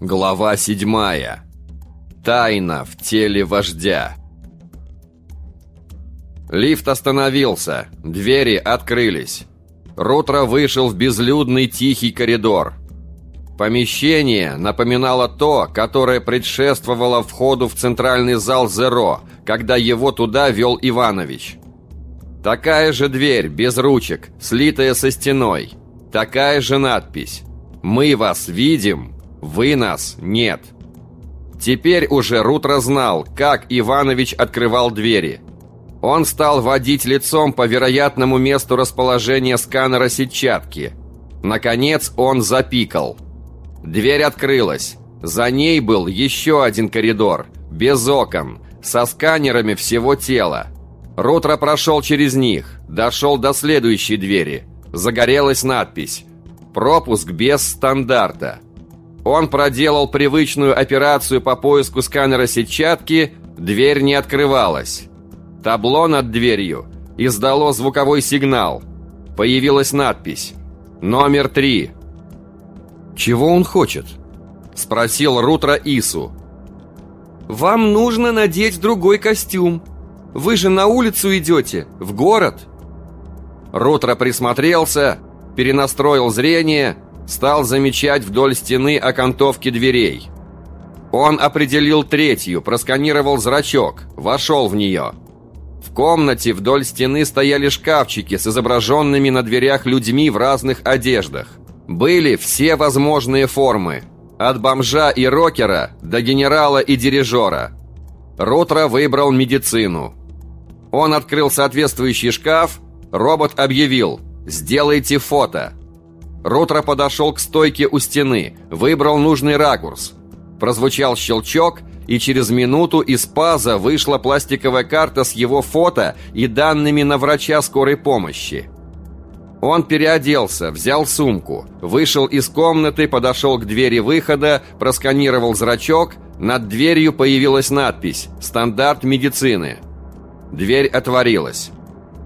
Глава седьмая. Тайна в теле вождя. Лифт остановился, двери открылись. Рутро вышел в безлюдный тихий коридор. Помещение напоминало то, которое предшествовало входу в центральный зал Зеро, когда его туда вел Иванович. Такая же дверь, без ручек, слитая со стеной. Такая же надпись «Мы вас видим, вы нас нет». Теперь уже Рутро знал, как Иванович открывал двери. Он стал водить лицом по вероятному месту расположения сканера сетчатки. Наконец он запикал. Дверь открылась. За ней был еще один коридор, без окон, со сканерами всего тела. Рутро прошел через них, дошел до следующей двери. Загорелась надпись «Пропуск без стандарта». Он проделал привычную операцию по поиску сканера сетчатки, дверь не открывалась. Табло над дверью издало звуковой сигнал. Появилась надпись «Номер три». «Чего он хочет?» – спросил Рутро Ису. «Вам нужно надеть другой костюм. Вы же на улицу идете, в город». Рутро присмотрелся, перенастроил зрение – стал замечать вдоль стены окантовки дверей. Он определил третью, просканировал зрачок, вошел в нее. В комнате вдоль стены стояли шкафчики с изображенными на дверях людьми в разных одеждах. Были все возможные формы, от бомжа и рокера до генерала и дирижера. Рутро выбрал медицину. Он открыл соответствующий шкаф, робот объявил «Сделайте фото». Ротро подошел к стойке у стены, выбрал нужный ракурс. Прозвучал щелчок, и через минуту из паза вышла пластиковая карта с его фото и данными на врача скорой помощи. Он переоделся, взял сумку, вышел из комнаты, подошел к двери выхода, просканировал зрачок, над дверью появилась надпись «Стандарт медицины». Дверь отворилась.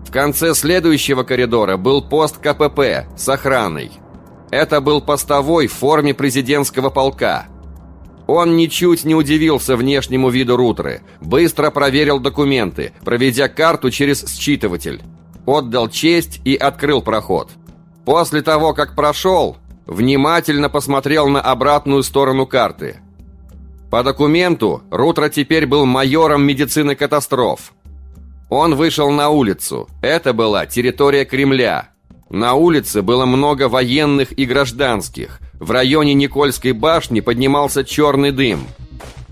В конце следующего коридора был пост КПП с охраной. Это был постовой в форме президентского полка. Он ничуть не удивился внешнему виду Рутры, быстро проверил документы, проведя карту через считыватель. Отдал честь и открыл проход. После того, как прошел, внимательно посмотрел на обратную сторону карты. По документу Рутро теперь был майором медицины катастроф. Он вышел на улицу. Это была территория Кремля. На улице было много военных и гражданских. В районе Никольской башни поднимался черный дым.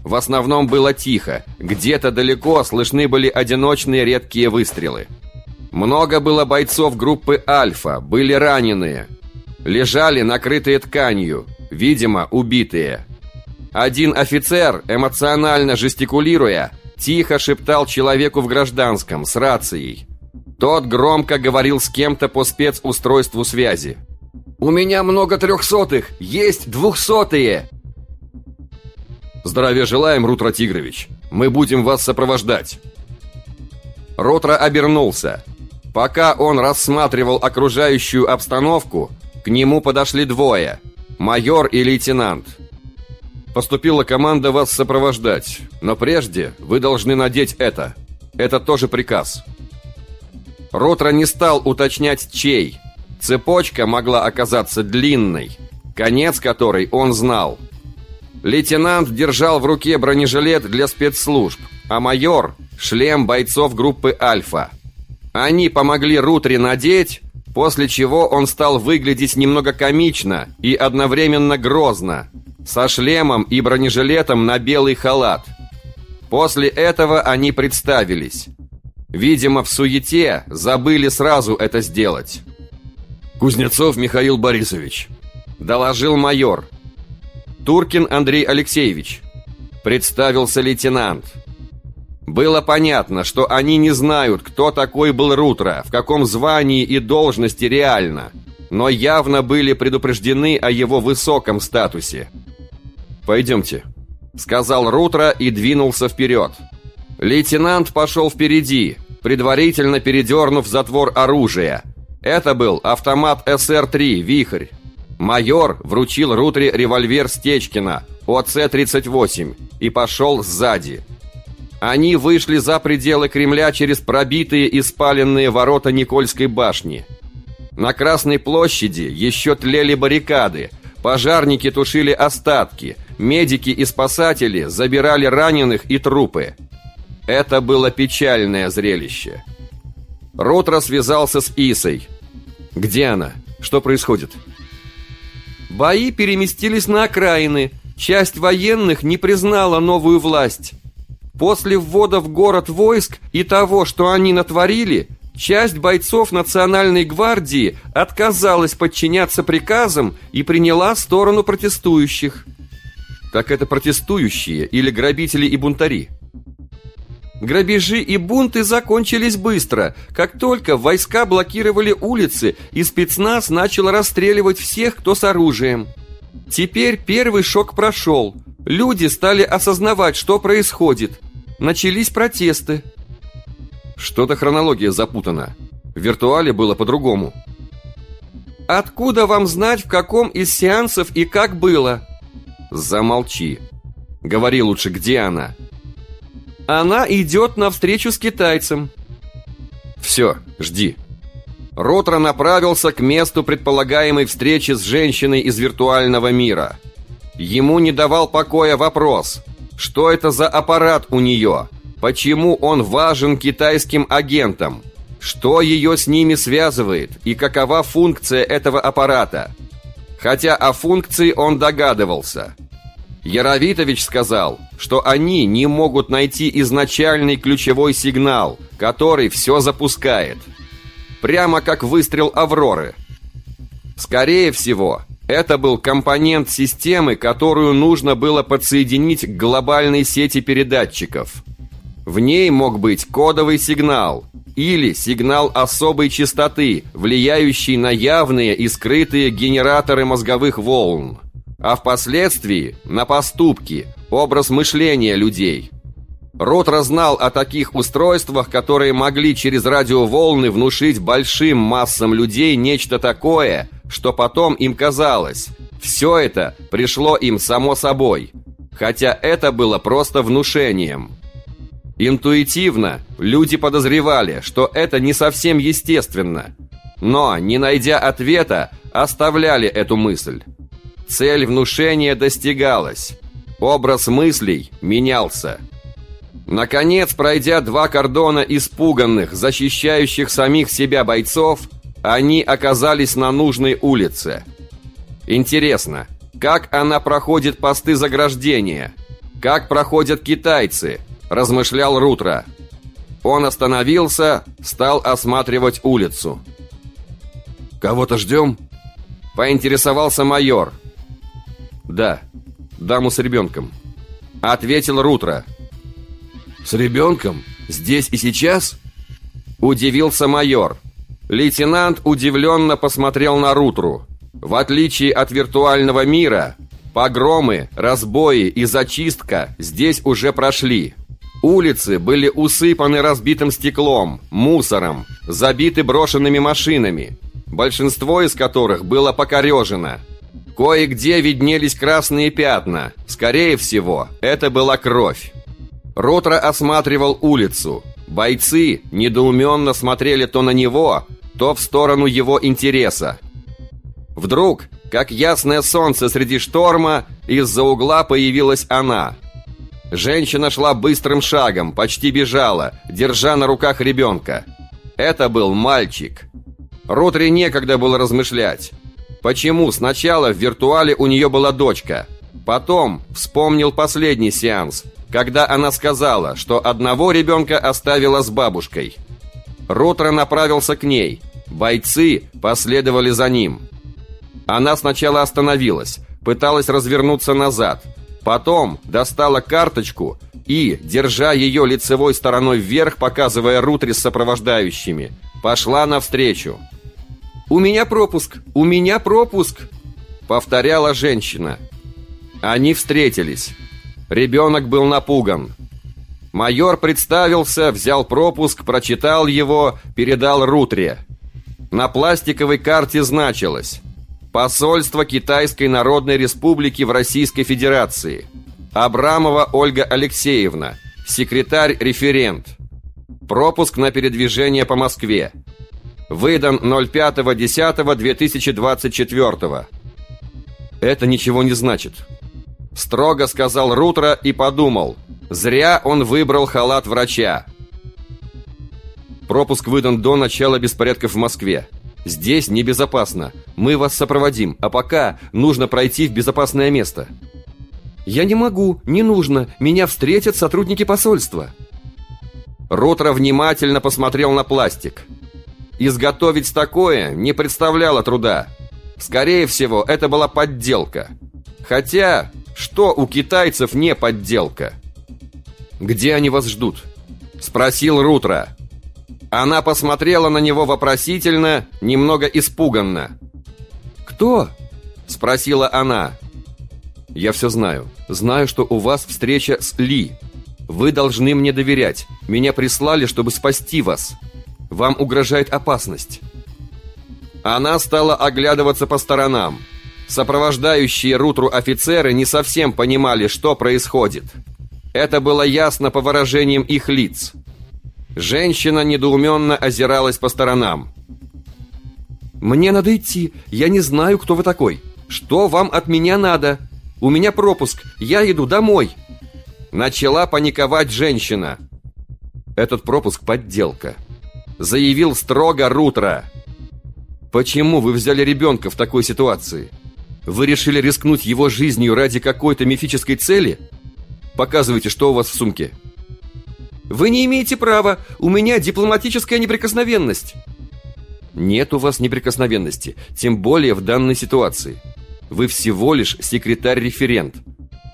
В основном было тихо. Где-то далеко слышны были одиночные редкие выстрелы. Много было бойцов группы «Альфа», были раненые. Лежали накрытые тканью, видимо, убитые. Один офицер, эмоционально жестикулируя, тихо шептал человеку в гражданском с рацией. Тот громко говорил с кем-то по спецустройству связи. «У меня много трехсотых! Есть двухсотые!» «Здравия желаем, Рутро Тигрович! Мы будем вас сопровождать!» Ротро обернулся. Пока он рассматривал окружающую обстановку, к нему подошли двое – майор и лейтенант. «Поступила команда вас сопровождать, но прежде вы должны надеть это. Это тоже приказ». Ротро не стал уточнять, чей. Цепочка могла оказаться длинной, конец которой он знал. Лейтенант держал в руке бронежилет для спецслужб, а майор – шлем бойцов группы «Альфа». Они помогли Рутре надеть, после чего он стал выглядеть немного комично и одновременно грозно, со шлемом и бронежилетом на белый халат. После этого они представились – Видимо, в суете забыли сразу это сделать. «Кузнецов Михаил Борисович», — доложил майор. «Туркин Андрей Алексеевич», — представился лейтенант. Было понятно, что они не знают, кто такой был Рутро, в каком звании и должности реально, но явно были предупреждены о его высоком статусе. «Пойдемте», — сказал Рутро и двинулся вперед. «Пойдемте». Лейтенант пошел впереди, предварительно передернув затвор оружия. Это был автомат СР-3 «Вихрь». Майор вручил Рутре револьвер Стечкина ОЦ-38 и пошел сзади. Они вышли за пределы Кремля через пробитые и спаленные ворота Никольской башни. На Красной площади еще тлели баррикады, пожарники тушили остатки, медики и спасатели забирали раненых и трупы. Это было печальное зрелище. Ротро связался с Исой. «Где она? Что происходит?» Бои переместились на окраины. Часть военных не признала новую власть. После ввода в город войск и того, что они натворили, часть бойцов Национальной гвардии отказалась подчиняться приказам и приняла сторону протестующих. Так это протестующие или грабители и бунтари? Грабежи и бунты закончились быстро, как только войска блокировали улицы и спецназ начал расстреливать всех, кто с оружием. Теперь первый шок прошел. Люди стали осознавать, что происходит. Начались протесты. Что-то хронология запутана. В виртуале было по-другому. Откуда вам знать, в каком из сеансов и как было? Замолчи. Говори лучше, где она? Она идет навстречу с китайцем. Все, жди. Ротро направился к месту предполагаемой встречи с женщиной из виртуального мира. Ему не давал покоя вопрос, что это за аппарат у нее, почему он важен китайским агентам, что ее с ними связывает и какова функция этого аппарата. Хотя о функции он догадывался – Яровитович сказал, что они не могут найти изначальный ключевой сигнал, который все запускает. Прямо как выстрел «Авроры». Скорее всего, это был компонент системы, которую нужно было подсоединить к глобальной сети передатчиков. В ней мог быть кодовый сигнал или сигнал особой частоты, влияющий на явные и скрытые генераторы мозговых волн а впоследствии на поступки, образ мышления людей. Ротро знал о таких устройствах, которые могли через радиоволны внушить большим массам людей нечто такое, что потом им казалось. Все это пришло им само собой, хотя это было просто внушением. Интуитивно люди подозревали, что это не совсем естественно, но, не найдя ответа, оставляли эту мысль. Цель внушения достигалась. Образ мыслей менялся. Наконец, пройдя два кордона испуганных, защищающих самих себя бойцов, они оказались на нужной улице. Интересно, как она проходит посты заграждения? Как проходят китайцы? Размышлял Рутро. Он остановился, стал осматривать улицу. «Кого-то ждем?» Поинтересовался майор. «Да, даму с ребенком», — ответил Рутро. «С ребенком? Здесь и сейчас?» Удивился майор. Лейтенант удивленно посмотрел на Рутру. В отличие от виртуального мира, погромы, разбои и зачистка здесь уже прошли. Улицы были усыпаны разбитым стеклом, мусором, забиты брошенными машинами, большинство из которых было покорежено – Кое-где виднелись красные пятна. Скорее всего, это была кровь. Ротро осматривал улицу. Бойцы недоуменно смотрели то на него, то в сторону его интереса. Вдруг, как ясное солнце среди шторма, из-за угла появилась она. Женщина шла быстрым шагом, почти бежала, держа на руках ребенка. Это был мальчик. Ротре некогда было размышлять. Почему сначала в виртуале у нее была дочка? Потом вспомнил последний сеанс, когда она сказала, что одного ребенка оставила с бабушкой. Ротро направился к ней. Бойцы последовали за ним. Она сначала остановилась, пыталась развернуться назад. Потом достала карточку и, держа ее лицевой стороной вверх, показывая Рутре с сопровождающими, пошла навстречу. «У меня пропуск! У меня пропуск!» Повторяла женщина. Они встретились. Ребенок был напуган. Майор представился, взял пропуск, прочитал его, передал Рутре. На пластиковой карте значилось Посольство Китайской Народной Республики в Российской Федерации. Абрамова Ольга Алексеевна, секретарь-референт. Пропуск на передвижение по Москве. Выдан 05.10.2024. Это ничего не значит. Строго сказал Рутро и подумал. Зря он выбрал халат врача. Пропуск выдан до начала беспорядков в Москве. Здесь небезопасно. Мы вас сопроводим, а пока нужно пройти в безопасное место. Я не могу, не нужно. Меня встретят сотрудники посольства. Рутро внимательно посмотрел на пластик. Изготовить такое не представляло труда. Скорее всего, это была подделка. Хотя, что у китайцев не подделка? «Где они вас ждут?» Спросил Рутро. Она посмотрела на него вопросительно, немного испуганно. «Кто?» Спросила она. «Я все знаю. Знаю, что у вас встреча с Ли. Вы должны мне доверять. Меня прислали, чтобы спасти вас. Вам угрожает опасность». Она стала оглядываться по сторонам. Сопровождающие Рутру офицеры не совсем понимали, что происходит. Это было ясно по выражениям их лиц. Женщина недоуменно озиралась по сторонам. «Мне надо идти. Я не знаю, кто вы такой. Что вам от меня надо? У меня пропуск. Я иду домой». Начала паниковать женщина. «Этот пропуск – подделка», – заявил строго Рутро. «Почему вы взяли ребенка в такой ситуации? Вы решили рискнуть его жизнью ради какой-то мифической цели? Показывайте, что у вас в сумке». «Вы не имеете права! У меня дипломатическая неприкосновенность!» «Нет у вас неприкосновенности, тем более в данной ситуации. Вы всего лишь секретарь-референт.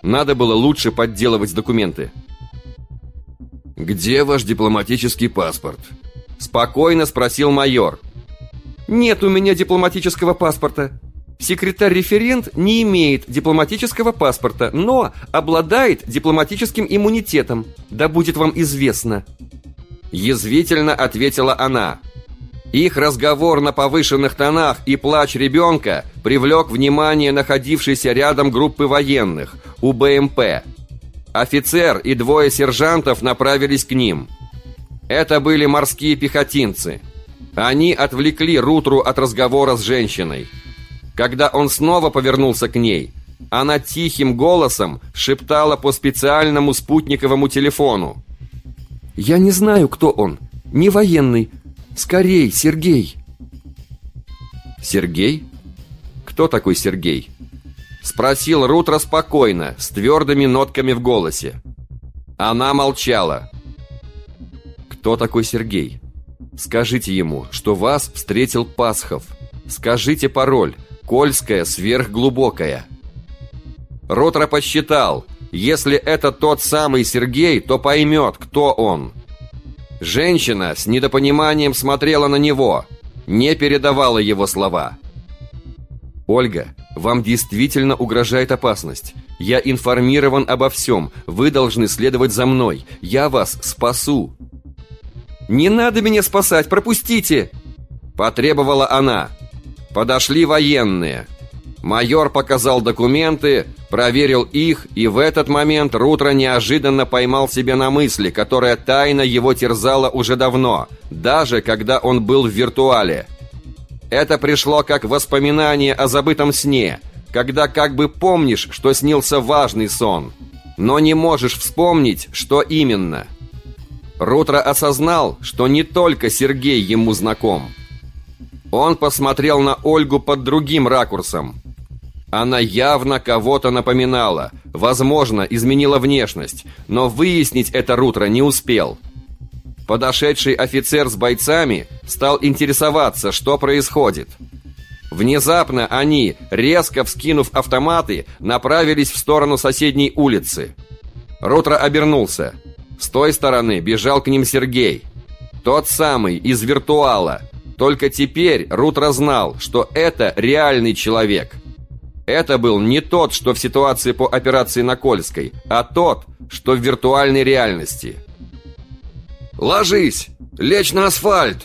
Надо было лучше подделывать документы». «Где ваш дипломатический паспорт?» Спокойно спросил майор. «Нет у меня дипломатического паспорта. Секретарь-референт не имеет дипломатического паспорта, но обладает дипломатическим иммунитетом. Да будет вам известно». Язвительно ответила она. Их разговор на повышенных тонах и плач ребенка привлек внимание находившейся рядом группы военных, УБМП. Офицер и двое сержантов направились к ним. Это были морские пехотинцы. Они отвлекли Рутру от разговора с женщиной. Когда он снова повернулся к ней, она тихим голосом шептала по специальному спутниковому телефону. «Я не знаю, кто он. Не военный. Скорей, Сергей!» «Сергей? Кто такой Сергей?» Спросил Рутро спокойно, с твердыми нотками в голосе. Она молчала. «Кто такой Сергей? Скажите ему, что вас встретил Пасхов. Скажите пароль, Кольская сверхглубокая. Ротро посчитал, если это тот самый Сергей, то поймет, кто он. Женщина с недопониманием смотрела на него, не передавала его слова. «Ольга, вам действительно угрожает опасность. Я информирован обо всем. Вы должны следовать за мной. Я вас спасу». «Не надо меня спасать, пропустите!» Потребовала она. Подошли военные. Майор показал документы, проверил их, и в этот момент Рутро неожиданно поймал себя на мысли, которая тайно его терзала уже давно, даже когда он был в виртуале. Это пришло как воспоминание о забытом сне, когда как бы помнишь, что снился важный сон, но не можешь вспомнить, что именно. Рутро осознал, что не только Сергей ему знаком – он посмотрел на Ольгу под другим ракурсом. Она явно кого-то напоминала, возможно, изменила внешность, но выяснить это Рутро не успел. Подошедший офицер с бойцами стал интересоваться, что происходит. Внезапно они, резко вскинув автоматы, направились в сторону соседней улицы. Рутро обернулся. С той стороны бежал к ним Сергей. Тот самый, из виртуала – только теперь Рутро знал, что это реальный человек. Это был не тот, что в ситуации по операции на Кольской, а тот, что в виртуальной реальности. «Ложись! Лечь на асфальт!»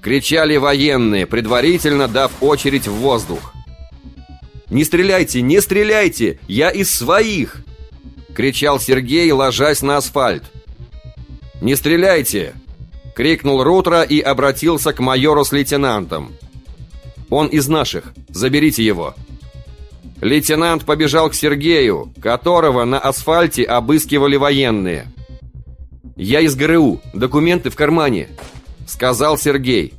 Кричали военные, предварительно дав очередь в воздух. «Не стреляйте, не стреляйте! Я из своих!» Кричал Сергей, ложась на асфальт. «Не стреляйте!» Крикнул Рутро и обратился к майору с лейтенантом. «Он из наших. Заберите его!» Лейтенант побежал к Сергею, которого на асфальте обыскивали военные. «Я из ГРУ, документы в кармане», — сказал Сергей.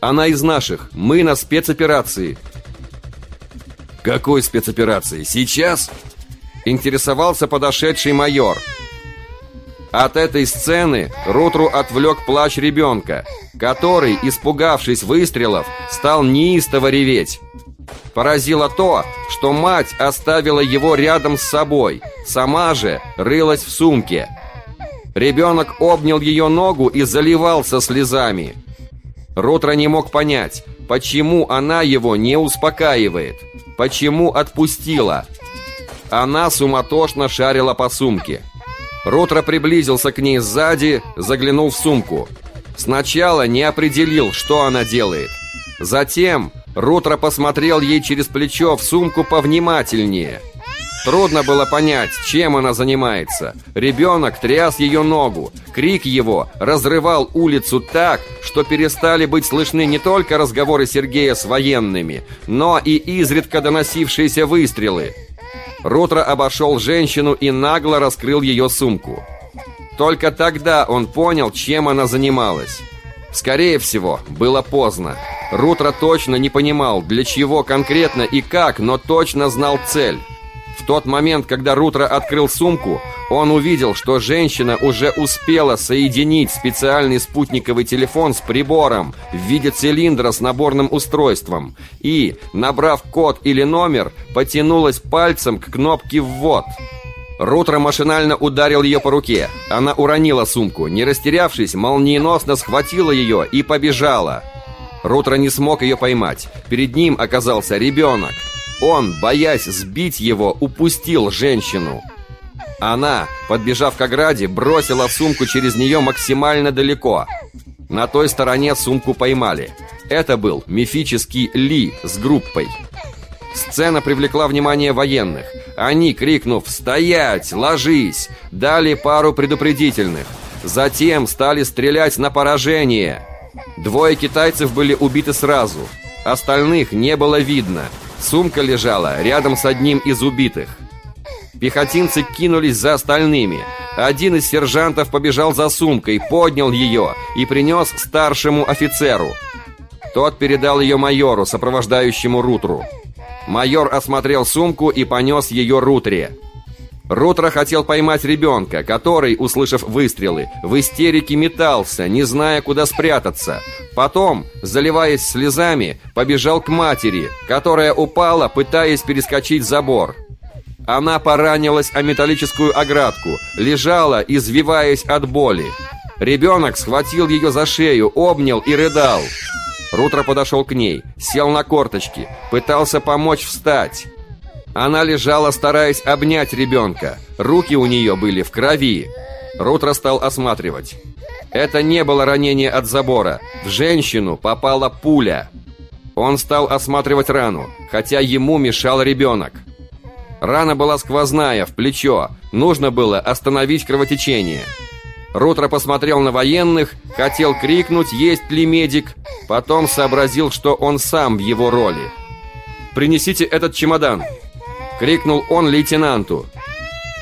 «Она из наших, мы на спецоперации». «Какой спецоперации? Сейчас?» — интересовался подошедший майор. От этой сцены Рутру отвлек плач ребенка, который, испугавшись выстрелов, стал неистово реветь. Поразило то, что мать оставила его рядом с собой, сама же рылась в сумке. Ребенок обнял ее ногу и заливался слезами. Рутро не мог понять, почему она его не успокаивает, почему отпустила. Она суматошно шарила по сумке. Рутро приблизился к ней сзади, заглянул в сумку. Сначала не определил, что она делает. Затем Рутро посмотрел ей через плечо в сумку повнимательнее. Трудно было понять, чем она занимается. Ребенок тряс ее ногу. Крик его разрывал улицу так, что перестали быть слышны не только разговоры Сергея с военными, но и изредка доносившиеся выстрелы. Рутро обошел женщину и нагло раскрыл ее сумку. Только тогда он понял, чем она занималась. Скорее всего, было поздно. Рутро точно не понимал, для чего конкретно и как, но точно знал цель. В тот момент, когда Рутро открыл сумку, он увидел, что женщина уже успела соединить специальный спутниковый телефон с прибором в виде цилиндра с наборным устройством и, набрав код или номер, потянулась пальцем к кнопке «Ввод». Рутро машинально ударил ее по руке. Она уронила сумку. Не растерявшись, молниеносно схватила ее и побежала. Рутро не смог ее поймать. Перед ним оказался ребенок. Он, боясь сбить его, упустил женщину. Она, подбежав к ограде, бросила сумку через нее максимально далеко. На той стороне сумку поймали. Это был мифический Ли с группой. Сцена привлекла внимание военных. Они, крикнув «Стоять! Ложись!», дали пару предупредительных. Затем стали стрелять на поражение. Двое китайцев были убиты сразу. Остальных не было видно. Сумка лежала рядом с одним из убитых. Пехотинцы кинулись за остальными. Один из сержантов побежал за сумкой, поднял ее и принес старшему офицеру. Тот передал ее майору, сопровождающему Рутру. Майор осмотрел сумку и понес ее Рутре. Рутро хотел поймать ребенка, который, услышав выстрелы, в истерике метался, не зная, куда спрятаться. Потом, заливаясь слезами, побежал к матери, которая упала, пытаясь перескочить забор. Она поранилась о металлическую оградку, лежала, извиваясь от боли. Ребенок схватил ее за шею, обнял и рыдал. Рутро подошел к ней, сел на корточки, пытался помочь встать. Она лежала, стараясь обнять ребенка. Руки у нее были в крови. Рутро стал осматривать. Это не было ранение от забора. В женщину попала пуля. Он стал осматривать рану, хотя ему мешал ребенок. Рана была сквозная, в плечо. Нужно было остановить кровотечение. Рутро посмотрел на военных, хотел крикнуть, есть ли медик, потом сообразил, что он сам в его роли. «Принесите этот чемодан!» Крикнул он лейтенанту.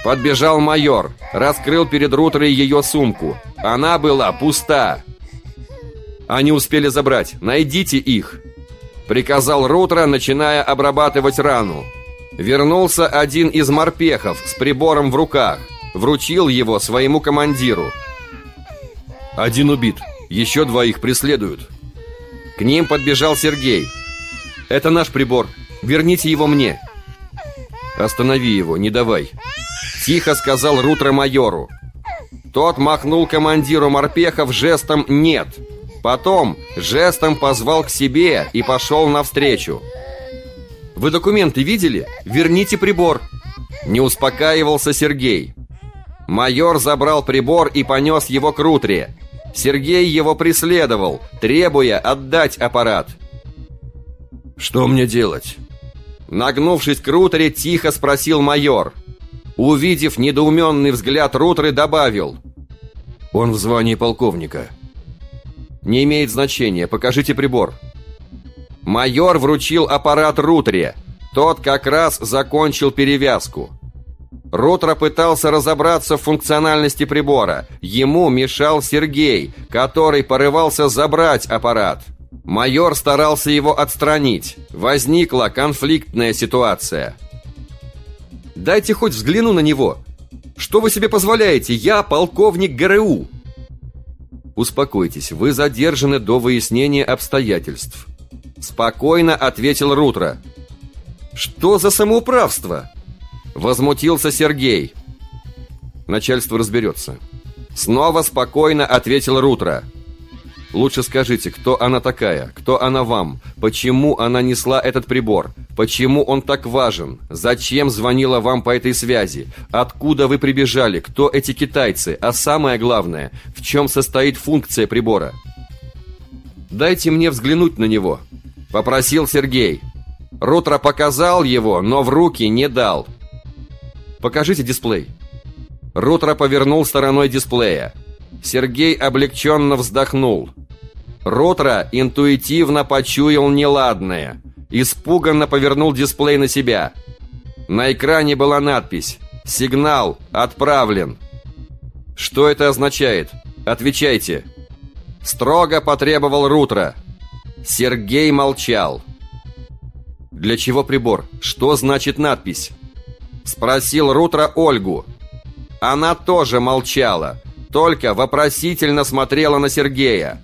Подбежал майор, раскрыл перед Рутрой ее сумку. Она была пуста. Они успели забрать. Найдите их. Приказал Рутро, начиная обрабатывать рану. Вернулся один из морпехов с прибором в руках. Вручил его своему командиру. Один убит. Еще двоих преследуют. К ним подбежал Сергей. Это наш прибор. Верните его мне. «Останови его, не давай!» Тихо сказал Рутро майору. Тот махнул командиру морпехов жестом «нет». Потом жестом позвал к себе и пошел навстречу. «Вы документы видели? Верните прибор!» Не успокаивался Сергей. Майор забрал прибор и понес его к Рутре. Сергей его преследовал, требуя отдать аппарат. «Что мне делать?» Нагнувшись к Рутере, тихо спросил майор. Увидев недоуменный взгляд Рутеры, добавил. «Он в звании полковника». «Не имеет значения. Покажите прибор». Майор вручил аппарат Рутере. Тот как раз закончил перевязку. Рутро пытался разобраться в функциональности прибора. Ему мешал Сергей, который порывался забрать аппарат. Майор старался его отстранить. Возникла конфликтная ситуация. «Дайте хоть взгляну на него. Что вы себе позволяете? Я полковник ГРУ». «Успокойтесь, вы задержаны до выяснения обстоятельств». Спокойно ответил Рутро. «Что за самоуправство?» Возмутился Сергей. Начальство разберется. Снова спокойно ответил Рутро. Лучше скажите, кто она такая, кто она вам, почему она несла этот прибор, почему он так важен, зачем звонила вам по этой связи, откуда вы прибежали, кто эти китайцы, а самое главное, в чем состоит функция прибора. Дайте мне взглянуть на него, попросил Сергей. Рутро показал его, но в руки не дал. Покажите дисплей. Рутро повернул стороной дисплея. Сергей облегченно вздохнул. Ротра интуитивно почуял неладное. Испуганно повернул дисплей на себя. На экране была надпись «Сигнал отправлен». «Что это означает? Отвечайте!» Строго потребовал Рутра. Сергей молчал. «Для чего прибор? Что значит надпись?» Спросил Рутра Ольгу. Она тоже молчала, только вопросительно смотрела на Сергея.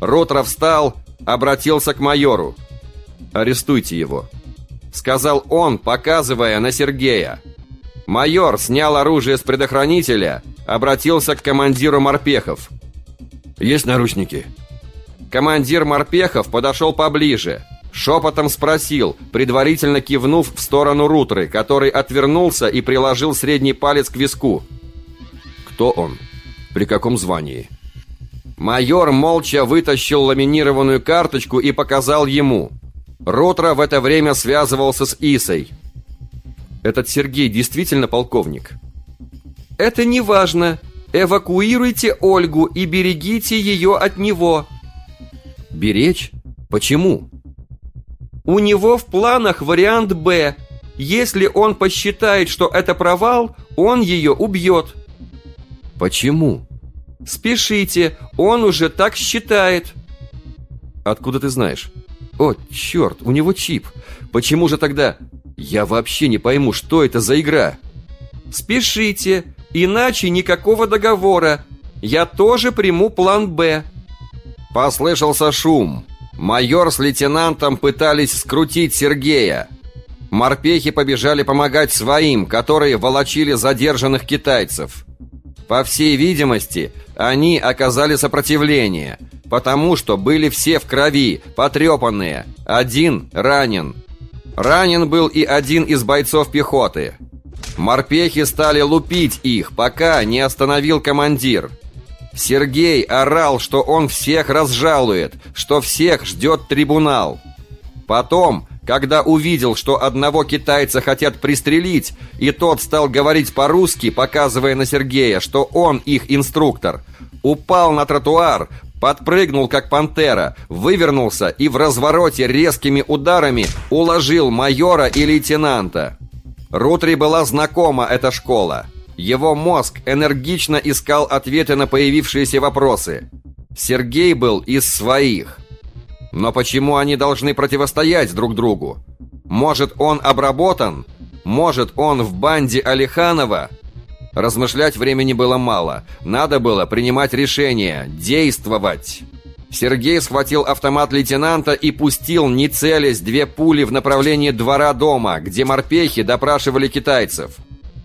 Ротро встал, обратился к майору. «Арестуйте его», — сказал он, показывая на Сергея. Майор снял оружие с предохранителя, обратился к командиру морпехов. «Есть наручники?» Командир морпехов подошел поближе, шепотом спросил, предварительно кивнув в сторону Рутры, который отвернулся и приложил средний палец к виску. «Кто он?» При каком звании? Майор молча вытащил ламинированную карточку и показал ему. Ротра в это время связывался с Исой. Этот Сергей действительно полковник? Это не важно. Эвакуируйте Ольгу и берегите ее от него. Беречь? Почему? У него в планах вариант «Б». Если он посчитает, что это провал, он ее убьет. Почему? Спешите, он уже так считает. Откуда ты знаешь? О, черт, у него чип. Почему же тогда... Я вообще не пойму, что это за игра. Спешите, иначе никакого договора. Я тоже приму план «Б». Послышался шум. Майор с лейтенантом пытались скрутить Сергея. Морпехи побежали помогать своим, которые волочили задержанных китайцев. По всей видимости, они оказали сопротивление, потому что были все в крови, потрепанные. Один ранен. Ранен был и один из бойцов пехоты. Морпехи стали лупить их, пока не остановил командир. Сергей орал, что он всех разжалует, что всех ждет трибунал. Потом когда увидел, что одного китайца хотят пристрелить, и тот стал говорить по-русски, показывая на Сергея, что он их инструктор, упал на тротуар, подпрыгнул как пантера, вывернулся и в развороте резкими ударами уложил майора и лейтенанта. Рутри была знакома эта школа. Его мозг энергично искал ответы на появившиеся вопросы. Сергей был из своих. Но почему они должны противостоять друг другу? Может, он обработан? Может, он в банде Алиханова? Размышлять времени было мало. Надо было принимать решение, действовать. Сергей схватил автомат лейтенанта и пустил, не целясь, две пули в направлении двора дома, где морпехи допрашивали китайцев.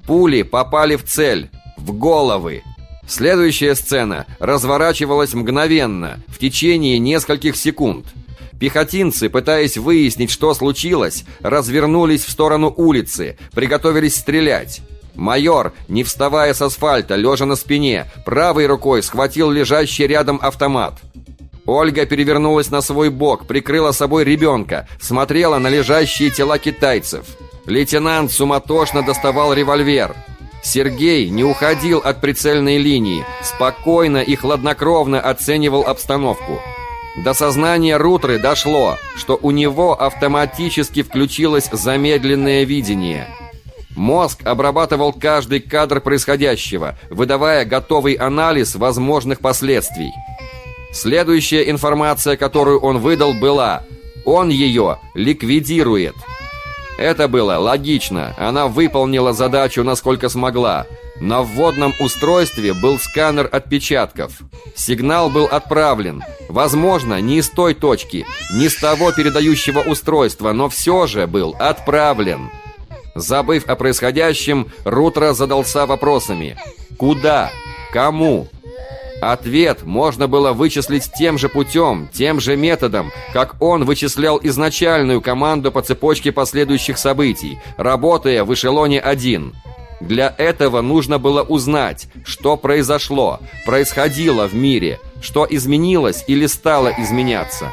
Пули попали в цель, в головы. Следующая сцена разворачивалась мгновенно, в течение нескольких секунд – Пехотинцы, пытаясь выяснить, что случилось, развернулись в сторону улицы, приготовились стрелять. Майор, не вставая с асфальта, лежа на спине, правой рукой схватил лежащий рядом автомат. Ольга перевернулась на свой бок, прикрыла собой ребенка, смотрела на лежащие тела китайцев. Лейтенант суматошно доставал револьвер. Сергей не уходил от прицельной линии, спокойно и хладнокровно оценивал обстановку. До сознания Рутры дошло, что у него автоматически включилось замедленное видение. Мозг обрабатывал каждый кадр происходящего, выдавая готовый анализ возможных последствий. Следующая информация, которую он выдал, была «Он ее ликвидирует». Это было логично, она выполнила задачу насколько смогла. На вводном устройстве был сканер отпечатков. Сигнал был отправлен. Возможно, не из той точки, не с того передающего устройства, но все же был отправлен. Забыв о происходящем, Рутро задался вопросами. Куда? Кому? Ответ можно было вычислить тем же путем, тем же методом, как он вычислял изначальную команду по цепочке последующих событий, работая в эшелоне 1. Для этого нужно было узнать, что произошло, происходило в мире, что изменилось или стало изменяться.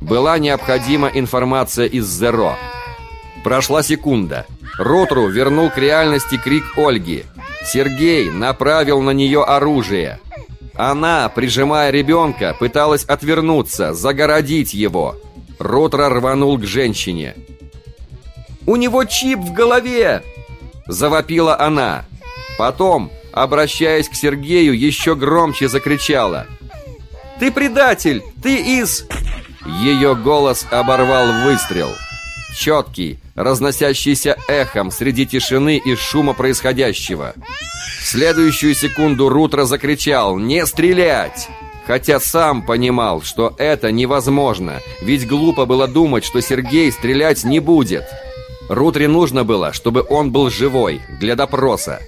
Была необходима информация из Зеро. Прошла секунда. Ротру вернул к реальности крик Ольги. Сергей направил на нее оружие – она, прижимая ребенка, пыталась отвернуться, загородить его. Ротро рванул к женщине. «У него чип в голове!» Завопила она. Потом, обращаясь к Сергею, еще громче закричала. «Ты предатель! Ты из...» Ее голос оборвал выстрел. Четкий, разносящийся эхом среди тишины и шума происходящего. В следующую секунду Рутро закричал «Не стрелять!» Хотя сам понимал, что это невозможно, ведь глупо было думать, что Сергей стрелять не будет. Рутре нужно было, чтобы он был живой, для допроса.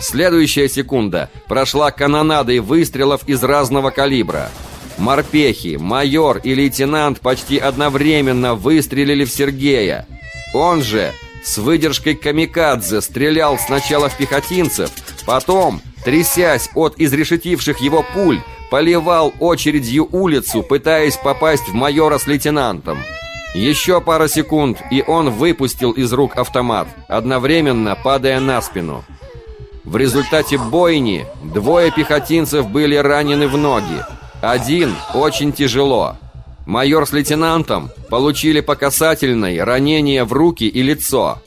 Следующая секунда прошла канонадой выстрелов из разного калибра. Морпехи, майор и лейтенант почти одновременно выстрелили в Сергея. Он же с выдержкой камикадзе стрелял сначала в пехотинцев, потом, трясясь от изрешетивших его пуль, поливал очередью улицу, пытаясь попасть в майора с лейтенантом. Еще пара секунд, и он выпустил из рук автомат, одновременно падая на спину. В результате бойни двое пехотинцев были ранены в ноги, один очень тяжело – Майор с лейтенантом получили по касательной ранения в руки и лицо.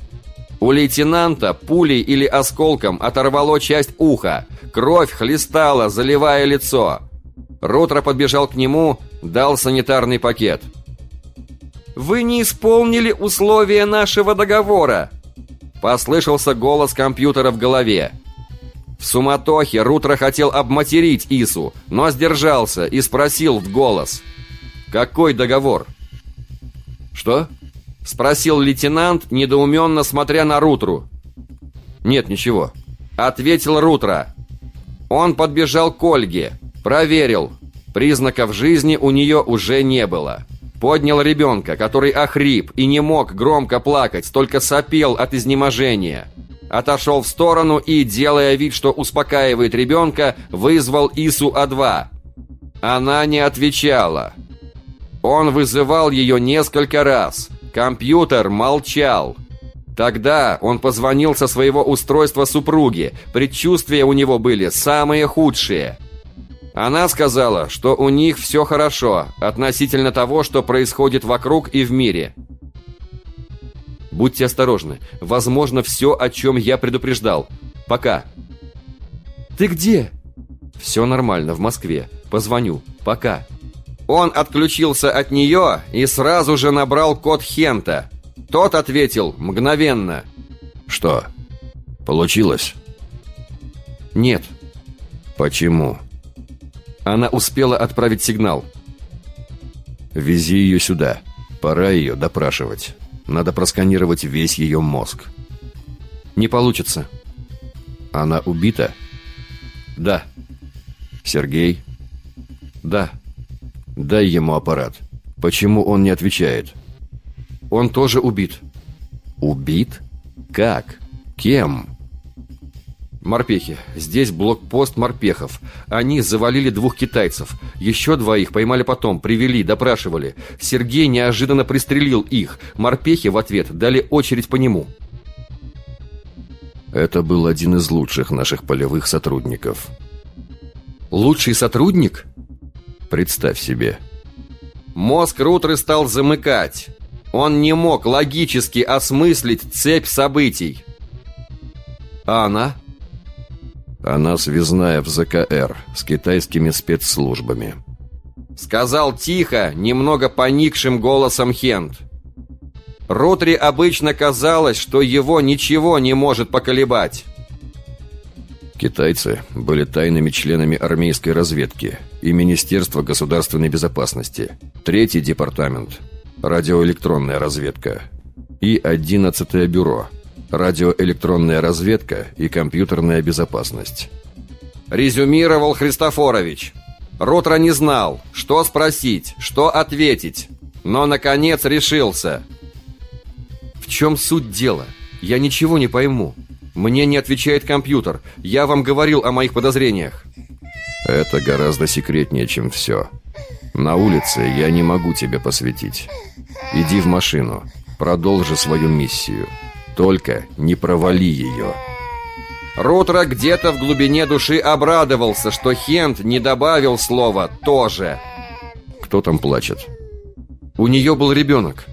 У лейтенанта пулей или осколком оторвало часть уха. Кровь хлестала, заливая лицо. Ротро подбежал к нему, дал санитарный пакет. «Вы не исполнили условия нашего договора!» Послышался голос компьютера в голове. В суматохе Рутро хотел обматерить Ису, но сдержался и спросил в голос – «Какой договор?» «Что?» — спросил лейтенант, недоуменно смотря на Рутру. «Нет, ничего», — ответил Рутра. Он подбежал к Ольге, проверил. Признаков жизни у нее уже не было. Поднял ребенка, который охрип и не мог громко плакать, только сопел от изнеможения. Отошел в сторону и, делая вид, что успокаивает ребенка, вызвал Ису-А2. Она не отвечала. Он вызывал ее несколько раз. Компьютер молчал. Тогда он позвонил со своего устройства супруге. Предчувствия у него были самые худшие. Она сказала, что у них все хорошо относительно того, что происходит вокруг и в мире. Будьте осторожны. Возможно, все, о чем я предупреждал. Пока. Ты где? Все нормально, в Москве. Позвоню. Пока. Он отключился от нее и сразу же набрал код Хента. Тот ответил мгновенно. «Что? Получилось?» «Нет». «Почему?» Она успела отправить сигнал. «Вези ее сюда. Пора ее допрашивать. Надо просканировать весь ее мозг». «Не получится». «Она убита?» «Да». «Сергей?» «Да». Дай ему аппарат. Почему он не отвечает? Он тоже убит. Убит? Как? Кем? Морпехи. Здесь блокпост морпехов. Они завалили двух китайцев. Еще двоих поймали потом, привели, допрашивали. Сергей неожиданно пристрелил их. Морпехи в ответ дали очередь по нему. Это был один из лучших наших полевых сотрудников. Лучший сотрудник? Представь себе. Мозг Рутры стал замыкать. Он не мог логически осмыслить цепь событий. А она? Она связная в ЗКР с китайскими спецслужбами. Сказал тихо, немного поникшим голосом Хент. Рутри обычно казалось, что его ничего не может поколебать. Китайцы были тайными членами армейской разведки и Министерства государственной безопасности, третий департамент, радиоэлектронная разведка и одиннадцатое бюро – радиоэлектронная разведка и компьютерная безопасность. Резюмировал Христофорович. Ротро не знал, что спросить, что ответить, но, наконец, решился. В чем суть дела? Я ничего не пойму. Мне не отвечает компьютер. Я вам говорил о моих подозрениях. Это гораздо секретнее, чем все. На улице я не могу тебе посвятить. Иди в машину, продолжи свою миссию. Только не провали ее. Рутро где-то в глубине души обрадовался, что Хент не добавил слова «тоже». Кто там плачет? У нее был ребенок.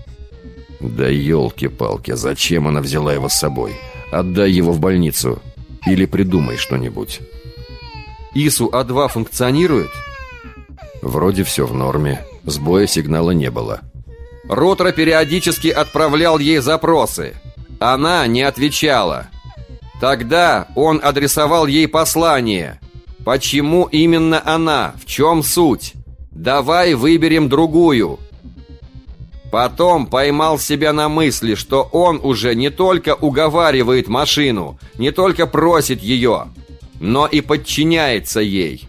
Да елки-палки, зачем она взяла его с собой? Отдай его в больницу. Или придумай что-нибудь. ИСУ-А2 функционирует? Вроде все в норме. Сбоя сигнала не было. Рутро периодически отправлял ей запросы. Она не отвечала. Тогда он адресовал ей послание. Почему именно она? В чем суть? Давай выберем другую. Потом поймал себя на мысли, что он уже не только уговаривает машину, не только просит ее, но и подчиняется ей.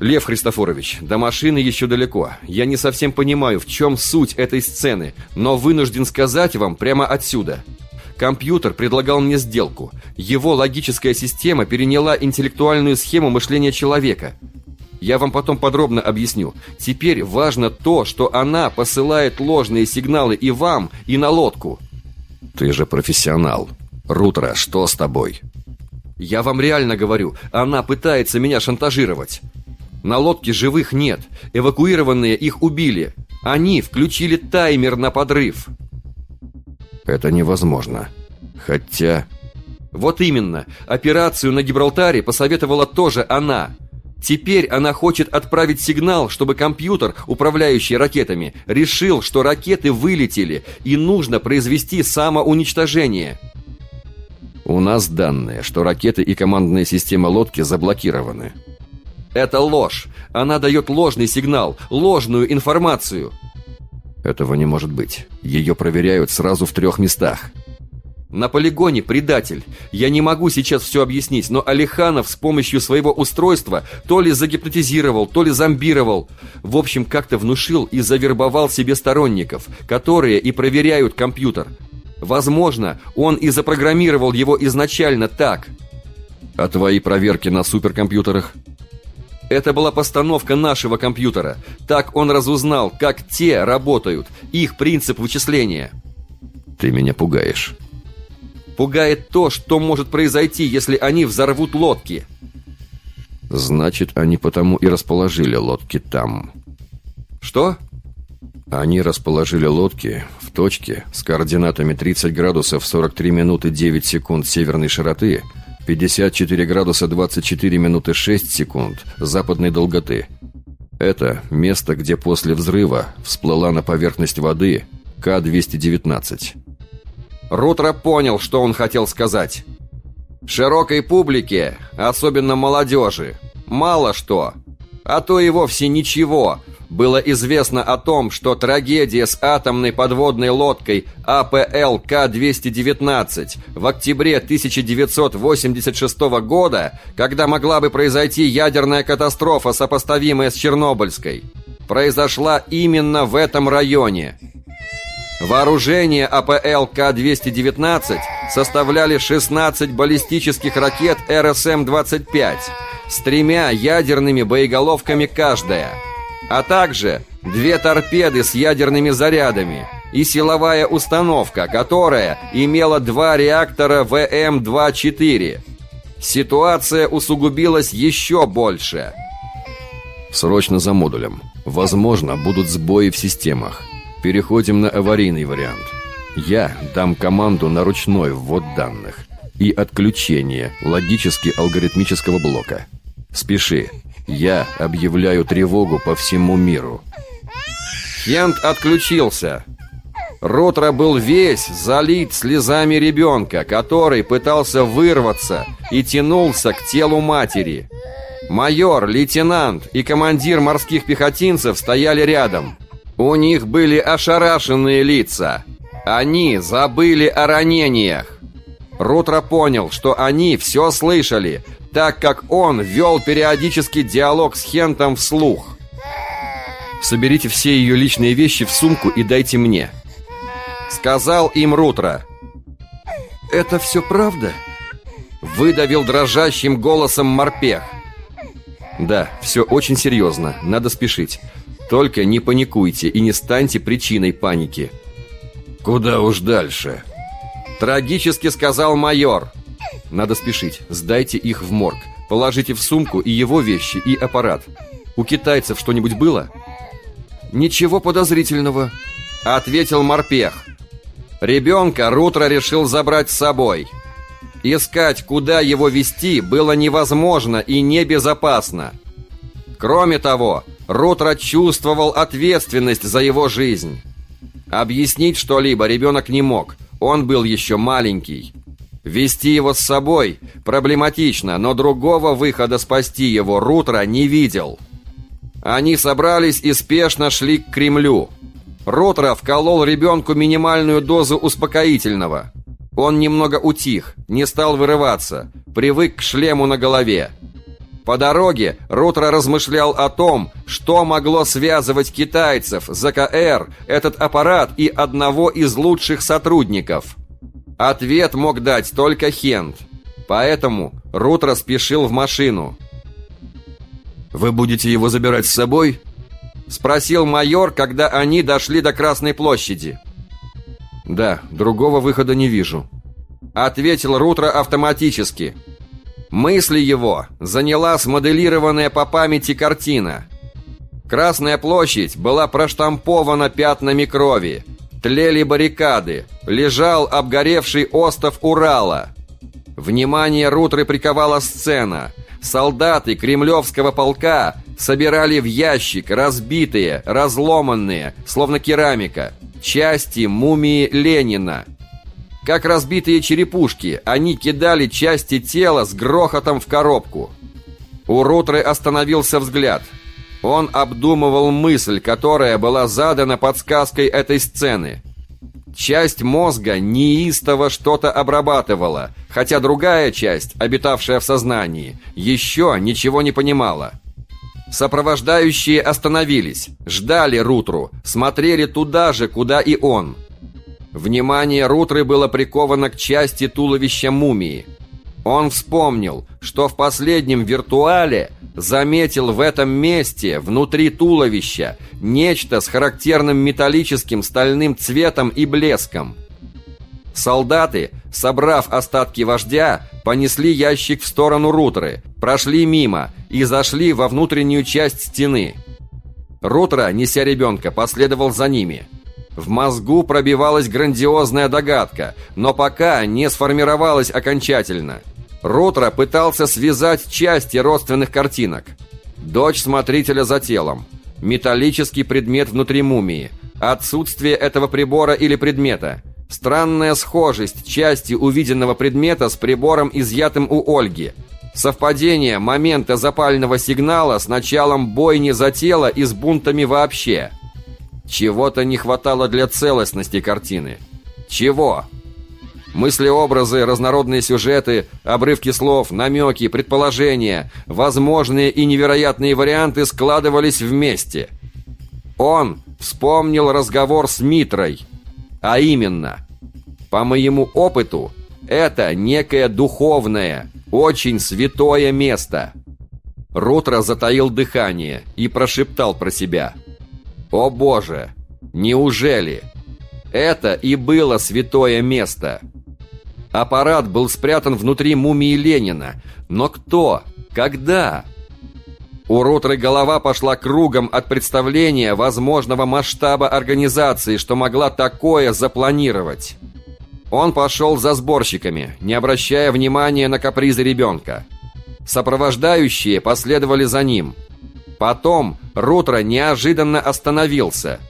Лев Христофорович, до машины еще далеко. Я не совсем понимаю, в чем суть этой сцены, но вынужден сказать вам прямо отсюда. Компьютер предлагал мне сделку. Его логическая система переняла интеллектуальную схему мышления человека. Я вам потом подробно объясню. Теперь важно то, что она посылает ложные сигналы и вам, и на лодку. Ты же профессионал. Рутро, что с тобой? Я вам реально говорю, она пытается меня шантажировать. На лодке живых нет. Эвакуированные их убили. Они включили таймер на подрыв. Это невозможно. Хотя... Вот именно. Операцию на Гибралтаре посоветовала тоже она. Теперь она хочет отправить сигнал, чтобы компьютер, управляющий ракетами, решил, что ракеты вылетели и нужно произвести самоуничтожение. У нас данные, что ракеты и командная система лодки заблокированы. Это ложь. Она дает ложный сигнал, ложную информацию. Этого не может быть. Ее проверяют сразу в трех местах. На полигоне предатель. Я не могу сейчас все объяснить, но Алиханов с помощью своего устройства то ли загипнотизировал, то ли зомбировал. В общем, как-то внушил и завербовал себе сторонников, которые и проверяют компьютер. Возможно, он и запрограммировал его изначально так. А твои проверки на суперкомпьютерах? Это была постановка нашего компьютера. Так он разузнал, как те работают, их принцип вычисления. Ты меня пугаешь. Пугает то, что может произойти, если они взорвут лодки. Значит, они потому и расположили лодки там. Что? Они расположили лодки в точке с координатами 30 градусов 43 минуты 9 секунд северной широты – 54 градуса 24 минуты 6 секунд западной долготы. Это место, где после взрыва всплыла на поверхность воды К-219. Рутро понял, что он хотел сказать. Широкой публике, особенно молодежи, мало что, а то и вовсе ничего – было известно о том, что трагедия с атомной подводной лодкой АПЛ К-219 в октябре 1986 года, когда могла бы произойти ядерная катастрофа, сопоставимая с Чернобыльской, произошла именно в этом районе. Вооружение АПЛ К-219 составляли 16 баллистических ракет РСМ-25 с тремя ядерными боеголовками каждая, а также две торпеды с ядерными зарядами и силовая установка, которая имела два реактора ВМ-24. Ситуация усугубилась еще больше. Срочно за модулем. Возможно, будут сбои в системах. Переходим на аварийный вариант. Я дам команду на ручной ввод данных и отключение логически-алгоритмического блока. Спеши. Я объявляю тревогу по всему миру. Хент отключился. Ротро был весь залит слезами ребенка, который пытался вырваться и тянулся к телу матери. Майор, лейтенант и командир морских пехотинцев стояли рядом. У них были ошарашенные лица. Они забыли о ранениях. Рутро понял, что они все слышали, так как он вел периодически диалог с Хентом вслух. «Соберите все ее личные вещи в сумку и дайте мне», — сказал им Рутро. «Это все правда?» — выдавил дрожащим голосом морпех. «Да, все очень серьезно, надо спешить. Только не паникуйте и не станьте причиной паники. Куда уж дальше? Трагически сказал майор. Надо спешить. Сдайте их в морг. Положите в сумку и его вещи, и аппарат. У китайцев что-нибудь было? Ничего подозрительного, ответил морпех. Ребенка Рутро решил забрать с собой. Искать, куда его вести, было невозможно и небезопасно. Кроме того, Рутро чувствовал ответственность за его жизнь. Объяснить что-либо ребенок не мог, он был еще маленький. Вести его с собой проблематично, но другого выхода спасти его Рутро не видел. Они собрались и спешно шли к Кремлю. Рутро вколол ребенку минимальную дозу успокоительного. Он немного утих, не стал вырываться, привык к шлему на голове. По дороге Рутро размышлял о том, что могло связывать китайцев, ЗКР, этот аппарат и одного из лучших сотрудников. Ответ мог дать только Хент. Поэтому Рутро спешил в машину. «Вы будете его забирать с собой?» Спросил майор, когда они дошли до Красной площади. «Да, другого выхода не вижу», — ответил Рутро автоматически. Мысли его заняла смоделированная по памяти картина. Красная площадь была проштампована пятнами крови. Тлели баррикады, лежал обгоревший остов Урала. Внимание Рутры приковала сцена. Солдаты кремлевского полка собирали в ящик разбитые, разломанные, словно керамика, части мумии Ленина – как разбитые черепушки, они кидали части тела с грохотом в коробку. У Рутры остановился взгляд. Он обдумывал мысль, которая была задана подсказкой этой сцены. Часть мозга неистово что-то обрабатывала, хотя другая часть, обитавшая в сознании, еще ничего не понимала. Сопровождающие остановились, ждали Рутру, смотрели туда же, куда и он – Внимание Рутры было приковано к части туловища мумии. Он вспомнил, что в последнем виртуале заметил в этом месте, внутри туловища, нечто с характерным металлическим стальным цветом и блеском. Солдаты, собрав остатки вождя, понесли ящик в сторону Рутры, прошли мимо и зашли во внутреннюю часть стены. Рутра, неся ребенка, последовал за ними – в мозгу пробивалась грандиозная догадка, но пока не сформировалась окончательно. Рутро пытался связать части родственных картинок. Дочь смотрителя за телом. Металлический предмет внутри мумии. Отсутствие этого прибора или предмета. Странная схожесть части увиденного предмета с прибором, изъятым у Ольги. Совпадение момента запального сигнала с началом бойни за тело и с бунтами вообще – чего-то не хватало для целостности картины. Чего? Мысли-образы, разнородные сюжеты, обрывки слов, намеки, предположения, возможные и невероятные варианты складывались вместе. Он вспомнил разговор с Митрой. А именно, по моему опыту, это некое духовное, очень святое место. Рутро затаил дыхание и прошептал про себя. «О боже! Неужели? Это и было святое место!» Аппарат был спрятан внутри мумии Ленина. Но кто? Когда? У Рутры голова пошла кругом от представления возможного масштаба организации, что могла такое запланировать. Он пошел за сборщиками, не обращая внимания на капризы ребенка. Сопровождающие последовали за ним. Потом Рутро неожиданно остановился.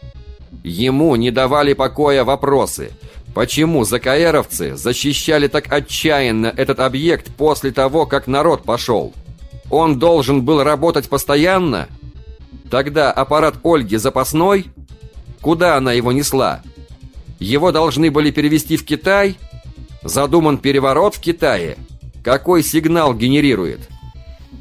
Ему не давали покоя вопросы. Почему ЗКРовцы защищали так отчаянно этот объект после того, как народ пошел? Он должен был работать постоянно? Тогда аппарат Ольги запасной? Куда она его несла? Его должны были перевести в Китай? Задуман переворот в Китае? Какой сигнал генерирует?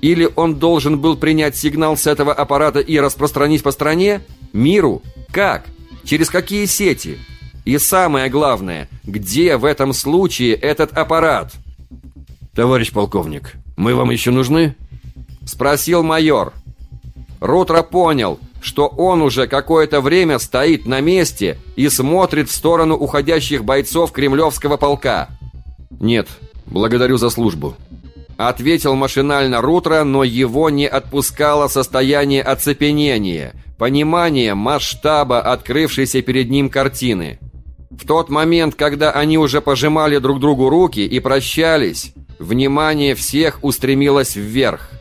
Или он должен был принять сигнал с этого аппарата и распространить по стране? Миру? Как? Через какие сети? И самое главное, где в этом случае этот аппарат? Товарищ полковник, мы вам еще нужны? Спросил майор. Рутро понял, что он уже какое-то время стоит на месте и смотрит в сторону уходящих бойцов кремлевского полка. «Нет, благодарю за службу», — ответил машинально Рутро, но его не отпускало состояние оцепенения, понимание масштаба открывшейся перед ним картины. В тот момент, когда они уже пожимали друг другу руки и прощались, внимание всех устремилось вверх.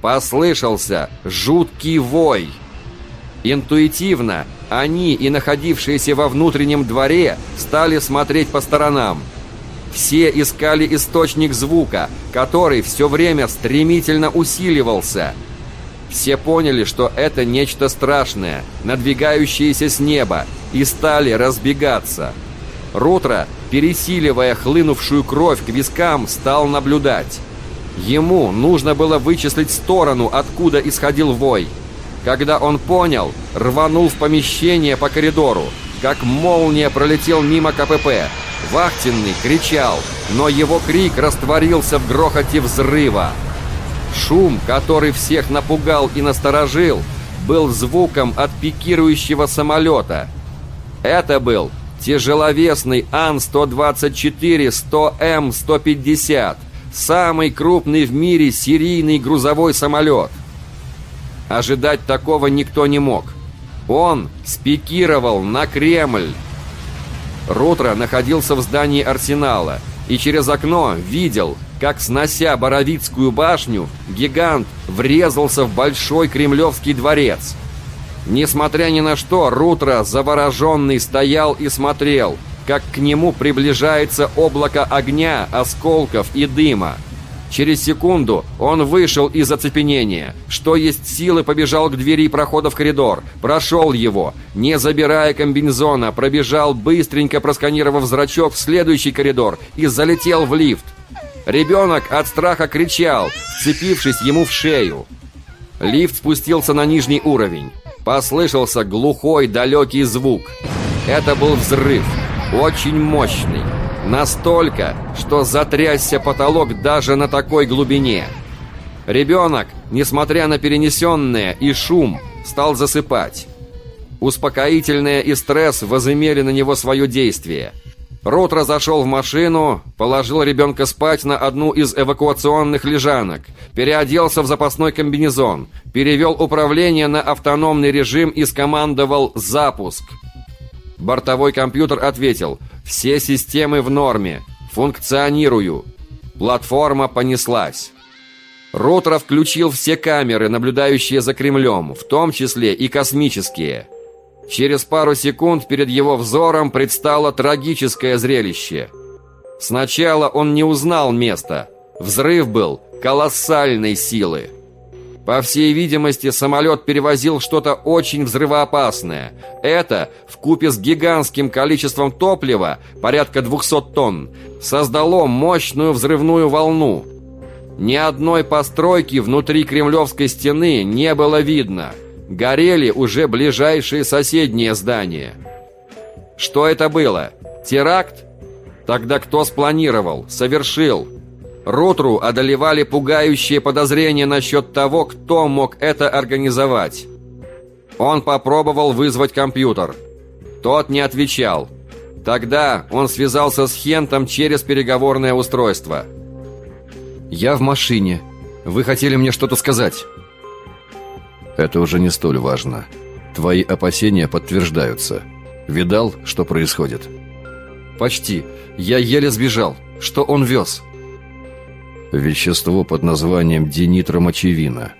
Послышался жуткий вой — Интуитивно они и находившиеся во внутреннем дворе стали смотреть по сторонам. Все искали источник звука, который все время стремительно усиливался. Все поняли, что это нечто страшное, надвигающееся с неба, и стали разбегаться. Рутро, пересиливая хлынувшую кровь к вискам, стал наблюдать. Ему нужно было вычислить сторону, откуда исходил вой – когда он понял, рванул в помещение по коридору. Как молния пролетел мимо КПП. Вахтенный кричал, но его крик растворился в грохоте взрыва. Шум, который всех напугал и насторожил, был звуком от пикирующего самолета. Это был тяжеловесный Ан-124 100М-150, самый крупный в мире серийный грузовой самолет – Ожидать такого никто не мог. Он спикировал на Кремль. Рутро находился в здании Арсенала и через окно видел, как, снося Боровицкую башню, гигант врезался в Большой Кремлевский дворец. Несмотря ни на что, Рутро, завороженный, стоял и смотрел, как к нему приближается облако огня, осколков и дыма. Через секунду он вышел из оцепенения. Что есть силы, побежал к двери прохода в коридор. Прошел его. Не забирая комбинезона, пробежал, быстренько просканировав зрачок в следующий коридор и залетел в лифт. Ребенок от страха кричал, вцепившись ему в шею. Лифт спустился на нижний уровень. Послышался глухой далекий звук. Это был взрыв. Очень мощный. Настолько, что затрясся потолок даже на такой глубине. Ребенок, несмотря на перенесенное и шум, стал засыпать. Успокоительное и стресс возымели на него свое действие. Рот разошел в машину, положил ребенка спать на одну из эвакуационных лежанок, переоделся в запасной комбинезон, перевел управление на автономный режим и скомандовал «Запуск». Бортовой компьютер ответил «Все системы в норме. Функционирую». Платформа понеслась. Ротро включил все камеры, наблюдающие за Кремлем, в том числе и космические. Через пару секунд перед его взором предстало трагическое зрелище. Сначала он не узнал место. Взрыв был колоссальной силы. По всей видимости, самолет перевозил что-то очень взрывоопасное. Это, в купе с гигантским количеством топлива, порядка 200 тонн, создало мощную взрывную волну. Ни одной постройки внутри Кремлевской стены не было видно. Горели уже ближайшие соседние здания. Что это было? Теракт? Тогда кто спланировал, совершил? Рутру одолевали пугающие подозрения насчет того, кто мог это организовать. Он попробовал вызвать компьютер. Тот не отвечал. Тогда он связался с Хентом через переговорное устройство. «Я в машине. Вы хотели мне что-то сказать?» «Это уже не столь важно. Твои опасения подтверждаются. Видал, что происходит?» «Почти. Я еле сбежал. Что он вез?» «Вещество под названием динитромочевина.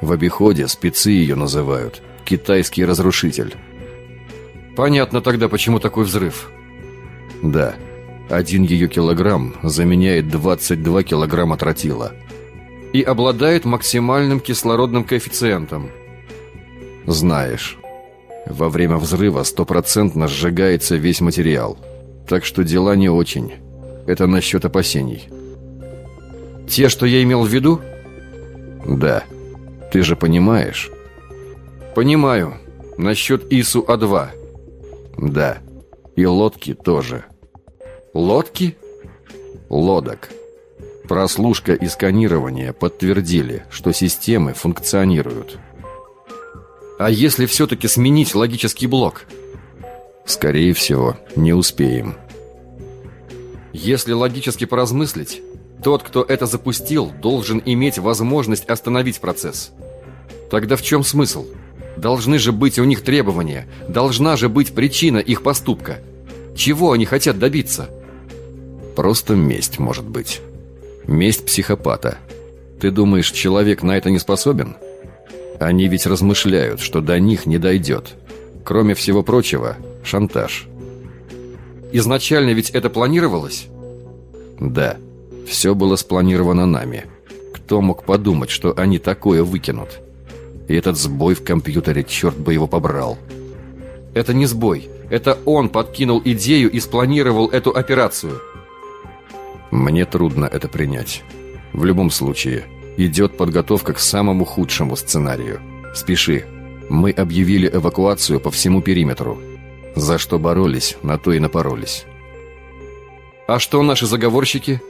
В обиходе спецы ее называют. Китайский разрушитель». «Понятно тогда, почему такой взрыв». «Да. Один ее килограмм заменяет 22 килограмма тротила». «И обладает максимальным кислородным коэффициентом». «Знаешь». Во время взрыва стопроцентно сжигается весь материал. Так что дела не очень. Это насчет опасений. Те, что я имел в виду? Да. Ты же понимаешь? Понимаю. Насчет ИСУ-А2. Да. И лодки тоже. Лодки? Лодок. Прослушка и сканирование подтвердили, что системы функционируют. А если все-таки сменить логический блок? Скорее всего, не успеем. Если логически поразмыслить, тот, кто это запустил, должен иметь возможность остановить процесс. Тогда в чем смысл? Должны же быть у них требования, должна же быть причина их поступка. Чего они хотят добиться? Просто месть, может быть. Месть психопата. Ты думаешь, человек на это не способен? Они ведь размышляют, что до них не дойдет. Кроме всего прочего, шантаж. Изначально ведь это планировалось? Да, все было спланировано нами. Кто мог подумать, что они такое выкинут? И этот сбой в компьютере, черт бы его побрал. Это не сбой. Это он подкинул идею и спланировал эту операцию. Мне трудно это принять. В любом случае, идет подготовка к самому худшему сценарию. Спеши. Мы объявили эвакуацию по всему периметру. За что боролись, на то и напоролись. А что наши заговорщики?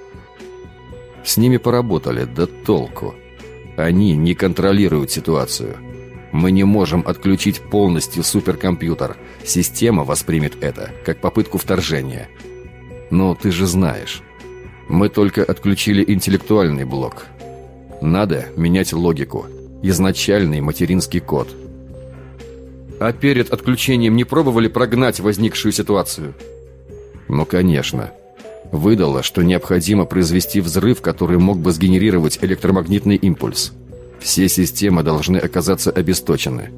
С ними поработали, да толку. Они не контролируют ситуацию. Мы не можем отключить полностью суперкомпьютер. Система воспримет это, как попытку вторжения. Но ты же знаешь. Мы только отключили интеллектуальный блок. Надо менять логику. Изначальный материнский код – а перед отключением не пробовали прогнать возникшую ситуацию? Ну, конечно. Выдало, что необходимо произвести взрыв, который мог бы сгенерировать электромагнитный импульс. Все системы должны оказаться обесточены.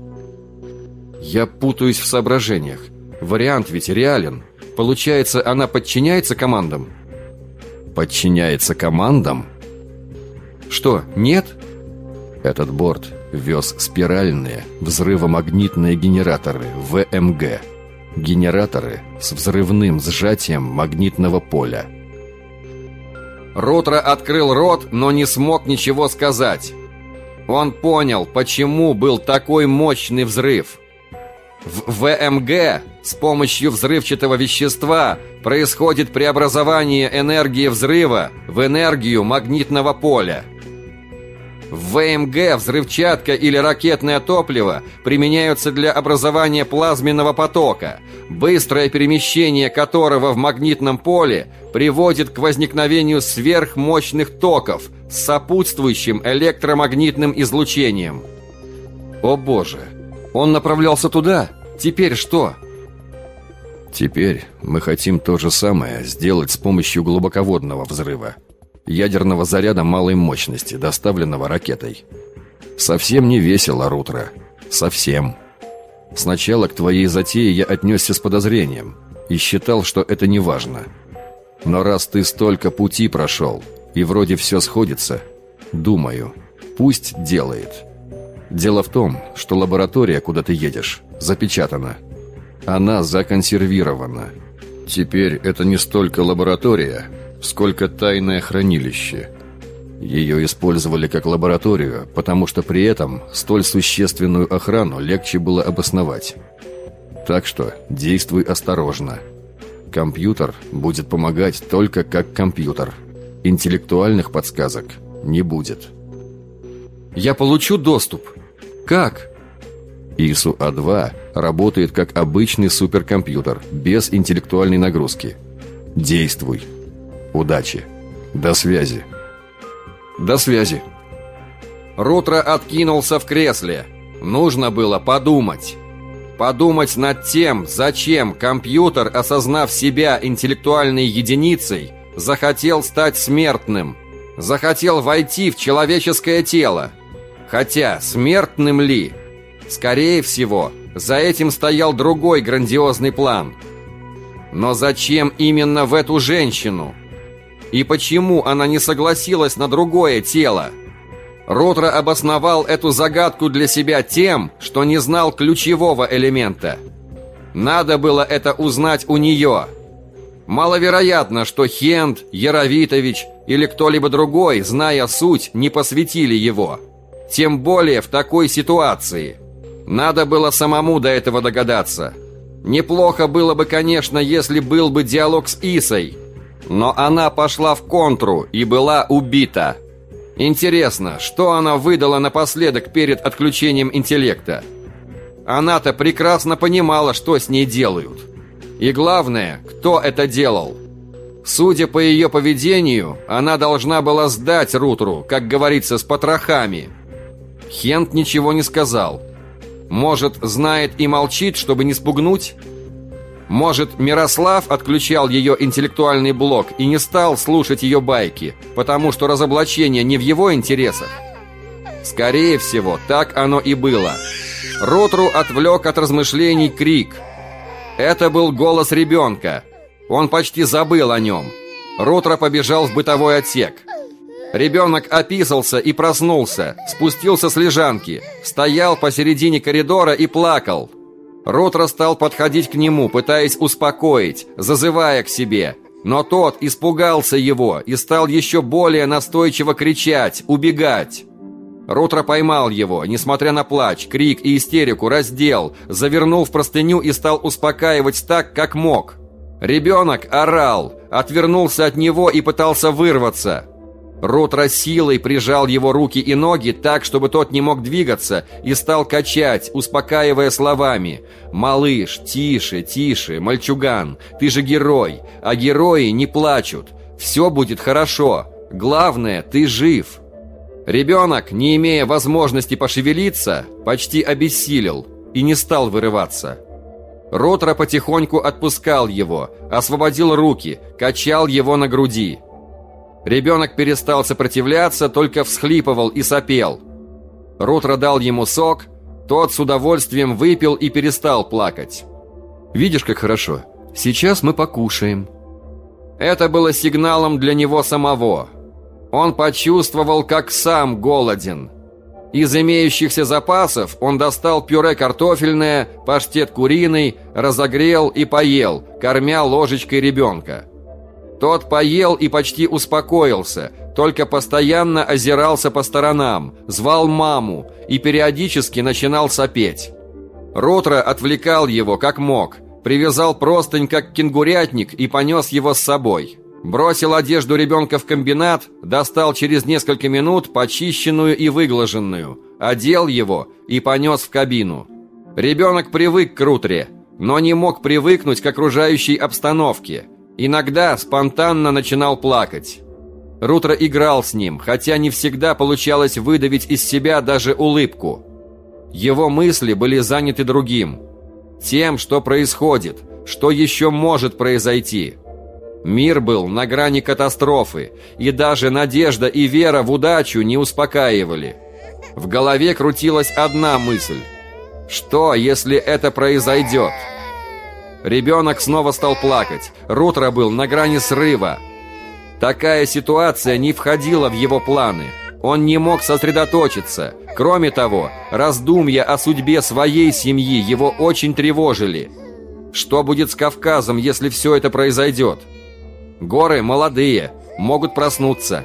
Я путаюсь в соображениях. Вариант ведь реален. Получается, она подчиняется командам? Подчиняется командам? Что, нет? Этот борт вез спиральные взрывомагнитные генераторы ВМГ. Генераторы с взрывным сжатием магнитного поля. Рутро открыл рот, но не смог ничего сказать. Он понял, почему был такой мощный взрыв. В ВМГ с помощью взрывчатого вещества происходит преобразование энергии взрыва в энергию магнитного поля. В ВМГ взрывчатка или ракетное топливо применяются для образования плазменного потока, быстрое перемещение которого в магнитном поле приводит к возникновению сверхмощных токов с сопутствующим электромагнитным излучением. О боже, он направлялся туда. Теперь что? Теперь мы хотим то же самое сделать с помощью глубоководного взрыва ядерного заряда малой мощности, доставленного ракетой. Совсем не весело, Рутро. Совсем. Сначала к твоей затее я отнесся с подозрением и считал, что это не важно. Но раз ты столько пути прошел, и вроде все сходится, думаю, пусть делает. Дело в том, что лаборатория, куда ты едешь, запечатана. Она законсервирована. Теперь это не столько лаборатория, сколько тайное хранилище. Ее использовали как лабораторию, потому что при этом столь существенную охрану легче было обосновать. Так что действуй осторожно. Компьютер будет помогать только как компьютер. Интеллектуальных подсказок не будет. Я получу доступ. Как? ИСУ-А2 работает как обычный суперкомпьютер, без интеллектуальной нагрузки. Действуй. Удачи. До связи. До связи. Рутро откинулся в кресле. Нужно было подумать. Подумать над тем, зачем компьютер, осознав себя интеллектуальной единицей, захотел стать смертным. Захотел войти в человеческое тело. Хотя, смертным ли? Скорее всего, за этим стоял другой грандиозный план. Но зачем именно в эту женщину? И почему она не согласилась на другое тело? Ротро обосновал эту загадку для себя тем, что не знал ключевого элемента. Надо было это узнать у нее. Маловероятно, что Хент, Яровитович или кто-либо другой, зная суть, не посвятили его. Тем более в такой ситуации. Надо было самому до этого догадаться. Неплохо было бы, конечно, если был бы диалог с Исой. Но она пошла в контру и была убита. Интересно, что она выдала напоследок перед отключением интеллекта? Она-то прекрасно понимала, что с ней делают. И главное, кто это делал. Судя по ее поведению, она должна была сдать Рутру, как говорится, с потрохами. Хент ничего не сказал. Может, знает и молчит, чтобы не спугнуть? Может, Мирослав отключал ее интеллектуальный блок и не стал слушать ее байки, потому что разоблачение не в его интересах? Скорее всего, так оно и было. Ротру отвлек от размышлений крик. Это был голос ребенка. Он почти забыл о нем. Ротро побежал в бытовой отсек. Ребенок описался и проснулся, спустился с лежанки, стоял посередине коридора и плакал. Ротро стал подходить к нему, пытаясь успокоить, зазывая к себе. Но тот испугался его и стал еще более настойчиво кричать, убегать. Рутро поймал его, несмотря на плач, крик и истерику, раздел, завернул в простыню и стал успокаивать так, как мог. Ребенок орал, отвернулся от него и пытался вырваться. Рутро силой прижал его руки и ноги так, чтобы тот не мог двигаться, и стал качать, успокаивая словами «Малыш, тише, тише, мальчуган, ты же герой, а герои не плачут, все будет хорошо, главное, ты жив». Ребенок, не имея возможности пошевелиться, почти обессилел и не стал вырываться. Ротро потихоньку отпускал его, освободил руки, качал его на груди. Ребенок перестал сопротивляться, только всхлипывал и сопел. Ротро дал ему сок, тот с удовольствием выпил и перестал плакать. «Видишь, как хорошо. Сейчас мы покушаем». Это было сигналом для него самого – он почувствовал, как сам голоден. Из имеющихся запасов он достал пюре картофельное, паштет куриный, разогрел и поел, кормя ложечкой ребенка. Тот поел и почти успокоился, только постоянно озирался по сторонам, звал маму и периодически начинал сопеть. Ротро отвлекал его как мог, привязал простынь как кенгурятник и понес его с собой. Бросил одежду ребенка в комбинат, достал через несколько минут почищенную и выглаженную, одел его и понес в кабину. Ребенок привык к Рутре, но не мог привыкнуть к окружающей обстановке. Иногда спонтанно начинал плакать. Рутро играл с ним, хотя не всегда получалось выдавить из себя даже улыбку. Его мысли были заняты другим. Тем, что происходит, что еще может произойти – Мир был на грани катастрофы, и даже надежда и вера в удачу не успокаивали. В голове крутилась одна мысль. Что, если это произойдет? Ребенок снова стал плакать. Рутро был на грани срыва. Такая ситуация не входила в его планы. Он не мог сосредоточиться. Кроме того, раздумья о судьбе своей семьи его очень тревожили. Что будет с Кавказом, если все это произойдет? Горы молодые, могут проснуться.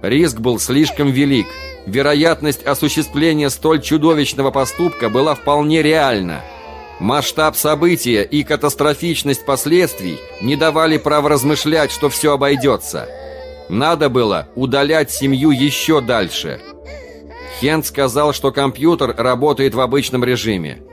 Риск был слишком велик. Вероятность осуществления столь чудовищного поступка была вполне реальна. Масштаб события и катастрофичность последствий не давали права размышлять, что все обойдется. Надо было удалять семью еще дальше. Хент сказал, что компьютер работает в обычном режиме.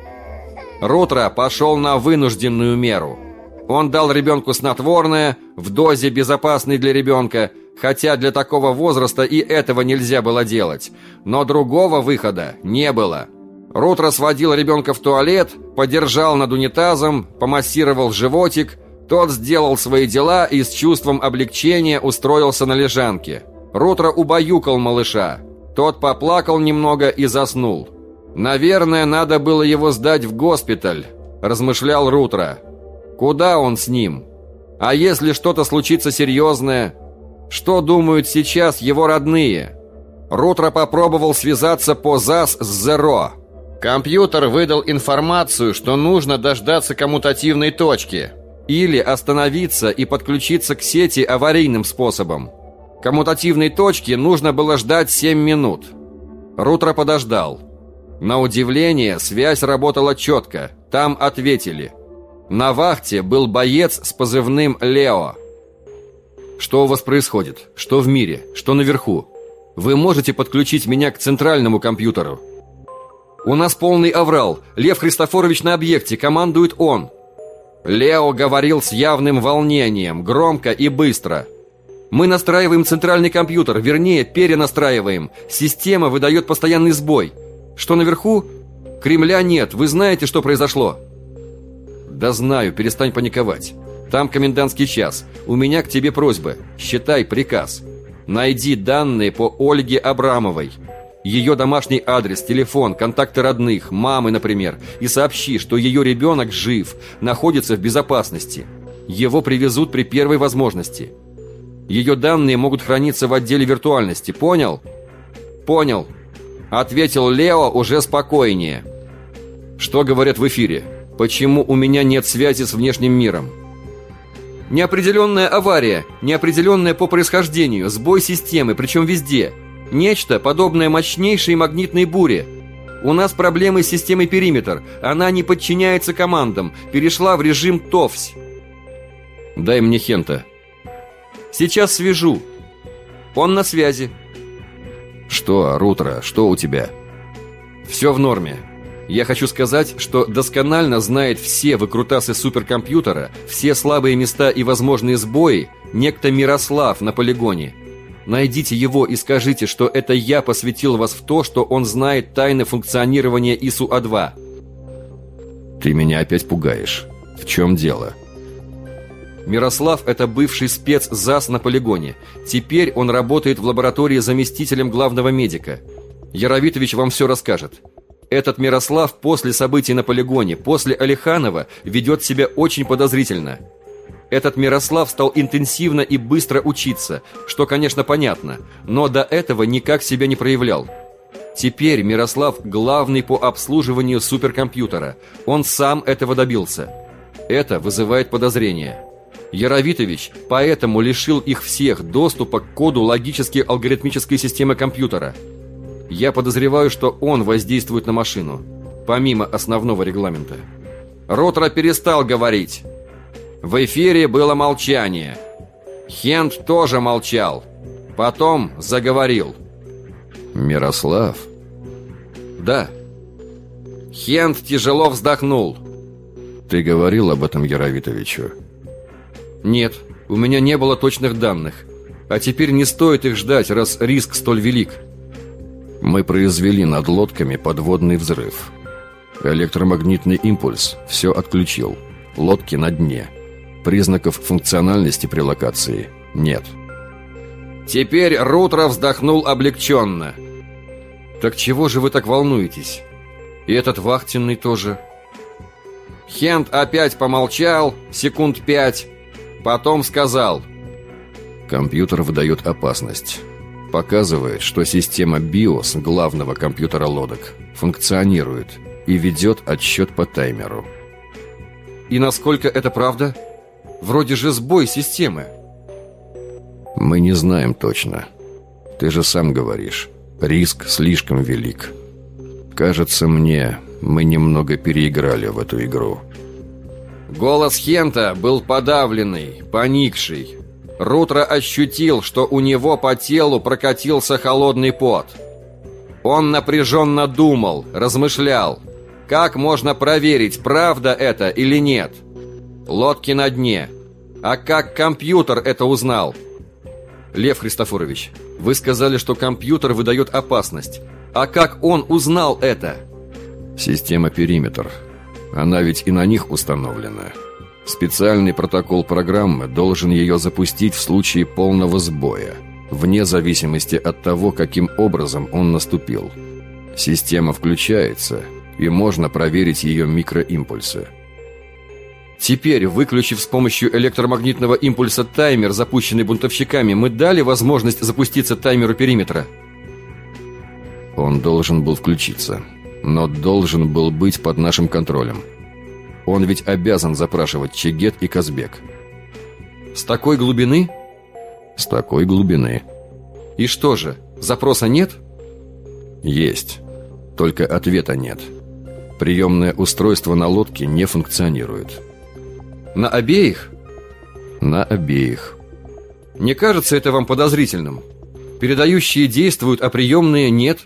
Рутро пошел на вынужденную меру. Он дал ребенку снотворное в дозе безопасной для ребенка, хотя для такого возраста и этого нельзя было делать. Но другого выхода не было. Рутро сводил ребенка в туалет, подержал над унитазом, помассировал животик. Тот сделал свои дела и с чувством облегчения устроился на лежанке. Рутро убаюкал малыша. Тот поплакал немного и заснул. «Наверное, надо было его сдать в госпиталь», – размышлял Рутро. «Куда он с ним? А если что-то случится серьезное? Что думают сейчас его родные?» Рутро попробовал связаться по ЗАС с Зеро. Компьютер выдал информацию, что нужно дождаться коммутативной точки или остановиться и подключиться к сети аварийным способом. Коммутативной точки нужно было ждать 7 минут. Рутро подождал. На удивление, связь работала четко. Там ответили. На вахте был боец с позывным «Лео». «Что у вас происходит? Что в мире? Что наверху? Вы можете подключить меня к центральному компьютеру?» У нас полный аврал. Лев Христофорович на объекте, командует он. Лео говорил с явным волнением, громко и быстро. Мы настраиваем центральный компьютер, вернее, перенастраиваем. Система выдает постоянный сбой. Что наверху? Кремля нет. Вы знаете, что произошло? Да знаю, перестань паниковать. Там комендантский час. У меня к тебе просьба. Считай приказ. Найди данные по Ольге Абрамовой. Ее домашний адрес, телефон, контакты родных, мамы, например, и сообщи, что ее ребенок жив, находится в безопасности. Его привезут при первой возможности. Ее данные могут храниться в отделе виртуальности, понял? Понял. Ответил Лео уже спокойнее. Что говорят в эфире? Почему у меня нет связи с внешним миром? Неопределенная авария, неопределенная по происхождению, сбой системы, причем везде – Нечто, подобное мощнейшей магнитной буре. У нас проблемы с системой периметр. Она не подчиняется командам. Перешла в режим ТОВС. Дай мне Хента. Сейчас свяжу. Он на связи. Что, Рутро, что у тебя? Все в норме. Я хочу сказать, что досконально знает все выкрутасы суперкомпьютера, все слабые места и возможные сбои некто Мирослав на полигоне – Найдите его и скажите, что это я посвятил вас в то, что он знает тайны функционирования ИСУ-А2. Ты меня опять пугаешь. В чем дело? Мирослав – это бывший спец ЗАС на полигоне. Теперь он работает в лаборатории заместителем главного медика. Яровитович вам все расскажет. Этот Мирослав после событий на полигоне, после Алиханова, ведет себя очень подозрительно – этот Мирослав стал интенсивно и быстро учиться, что, конечно, понятно, но до этого никак себя не проявлял. Теперь Мирослав главный по обслуживанию суперкомпьютера. Он сам этого добился. Это вызывает подозрения. Яровитович поэтому лишил их всех доступа к коду логически алгоритмической системы компьютера. Я подозреваю, что он воздействует на машину, помимо основного регламента. Ротро перестал говорить. В эфире было молчание. Хент тоже молчал. Потом заговорил. «Мирослав?» «Да». Хент тяжело вздохнул. «Ты говорил об этом Яровитовичу?» «Нет, у меня не было точных данных. А теперь не стоит их ждать, раз риск столь велик». «Мы произвели над лодками подводный взрыв. Электромагнитный импульс все отключил. Лодки на дне». Признаков функциональности при локации нет. Теперь Рутро вздохнул облегченно. «Так чего же вы так волнуетесь? И этот вахтенный тоже?» Хент опять помолчал, секунд пять, потом сказал. «Компьютер выдает опасность. Показывает, что система BIOS главного компьютера лодок функционирует и ведет отсчет по таймеру». «И насколько это правда?» Вроде же сбой системы. Мы не знаем точно. Ты же сам говоришь, риск слишком велик. Кажется мне, Мы немного переиграли в эту игру. Голос Хента был подавленный, поникший. Рутро ощутил, что у него по телу прокатился холодный пот. Он напряженно думал, размышлял. Как можно проверить, правда это или нет? Лодки на дне. А как компьютер это узнал? Лев Христофорович, вы сказали, что компьютер выдает опасность. А как он узнал это? Система «Периметр». Она ведь и на них установлена. Специальный протокол программы должен ее запустить в случае полного сбоя, вне зависимости от того, каким образом он наступил. Система включается, и можно проверить ее микроимпульсы. Теперь, выключив с помощью электромагнитного импульса таймер, запущенный бунтовщиками, мы дали возможность запуститься таймеру периметра. Он должен был включиться, но должен был быть под нашим контролем. Он ведь обязан запрашивать Чегет и Казбек. С такой глубины? С такой глубины. И что же, запроса нет? Есть. Только ответа нет. Приемное устройство на лодке не функционирует. На обеих? На обеих. Не кажется это вам подозрительным? Передающие действуют, а приемные нет?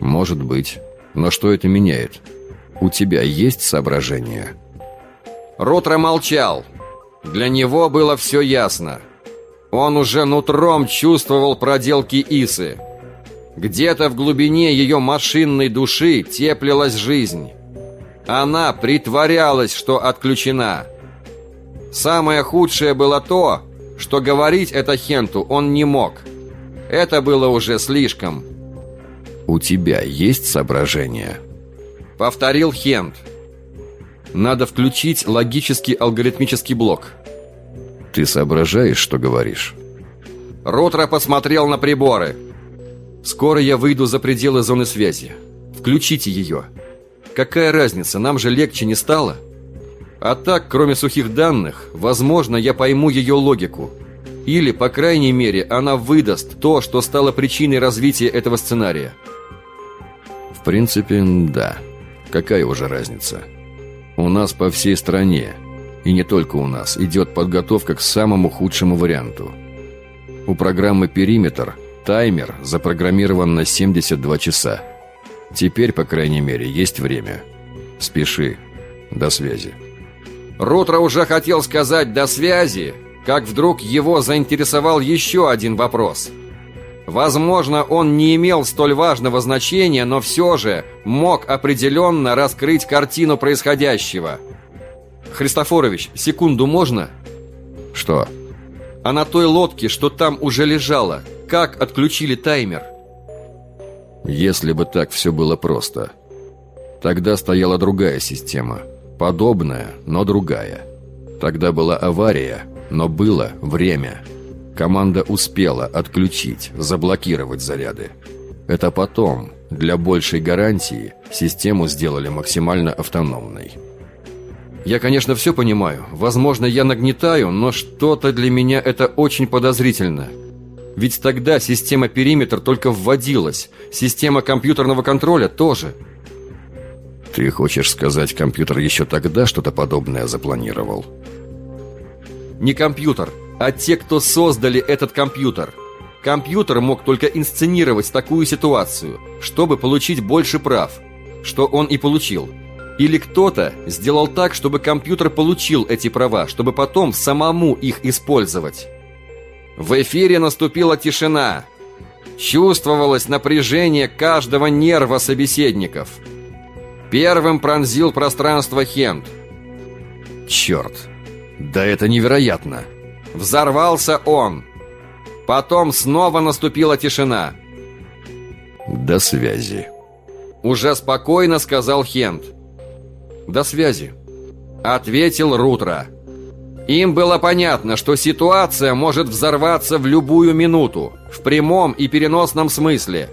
Может быть. Но что это меняет? У тебя есть соображения? Ротро молчал. Для него было все ясно. Он уже нутром чувствовал проделки Исы. Где-то в глубине ее машинной души теплилась жизнь. Она притворялась, что отключена. Самое худшее было то, что говорить это Хенту он не мог. Это было уже слишком. «У тебя есть соображения?» Повторил Хент. «Надо включить логический алгоритмический блок». «Ты соображаешь, что говоришь?» Ротро посмотрел на приборы. «Скоро я выйду за пределы зоны связи. Включите ее». Какая разница, нам же легче не стало. А так, кроме сухих данных, возможно, я пойму ее логику. Или, по крайней мере, она выдаст то, что стало причиной развития этого сценария. В принципе, да. Какая уже разница? У нас по всей стране, и не только у нас, идет подготовка к самому худшему варианту. У программы «Периметр» таймер запрограммирован на 72 часа. Теперь, по крайней мере, есть время. Спеши. До связи. Рутро уже хотел сказать «до связи», как вдруг его заинтересовал еще один вопрос. Возможно, он не имел столь важного значения, но все же мог определенно раскрыть картину происходящего. Христофорович, секунду можно? Что? А на той лодке, что там уже лежало, как отключили таймер? Если бы так все было просто. Тогда стояла другая система. Подобная, но другая. Тогда была авария, но было время. Команда успела отключить, заблокировать заряды. Это потом, для большей гарантии, систему сделали максимально автономной. Я, конечно, все понимаю. Возможно, я нагнетаю, но что-то для меня это очень подозрительно. Ведь тогда система периметр только вводилась. Система компьютерного контроля тоже. Ты хочешь сказать, компьютер еще тогда что-то подобное запланировал? Не компьютер, а те, кто создали этот компьютер. Компьютер мог только инсценировать такую ситуацию, чтобы получить больше прав, что он и получил. Или кто-то сделал так, чтобы компьютер получил эти права, чтобы потом самому их использовать. В эфире наступила тишина. Чувствовалось напряжение каждого нерва собеседников. Первым пронзил пространство Хент. «Черт! Да это невероятно!» Взорвался он. Потом снова наступила тишина. «До связи», — уже спокойно сказал Хент. «До связи», — ответил Рутро. Им было понятно, что ситуация может взорваться в любую минуту, в прямом и переносном смысле.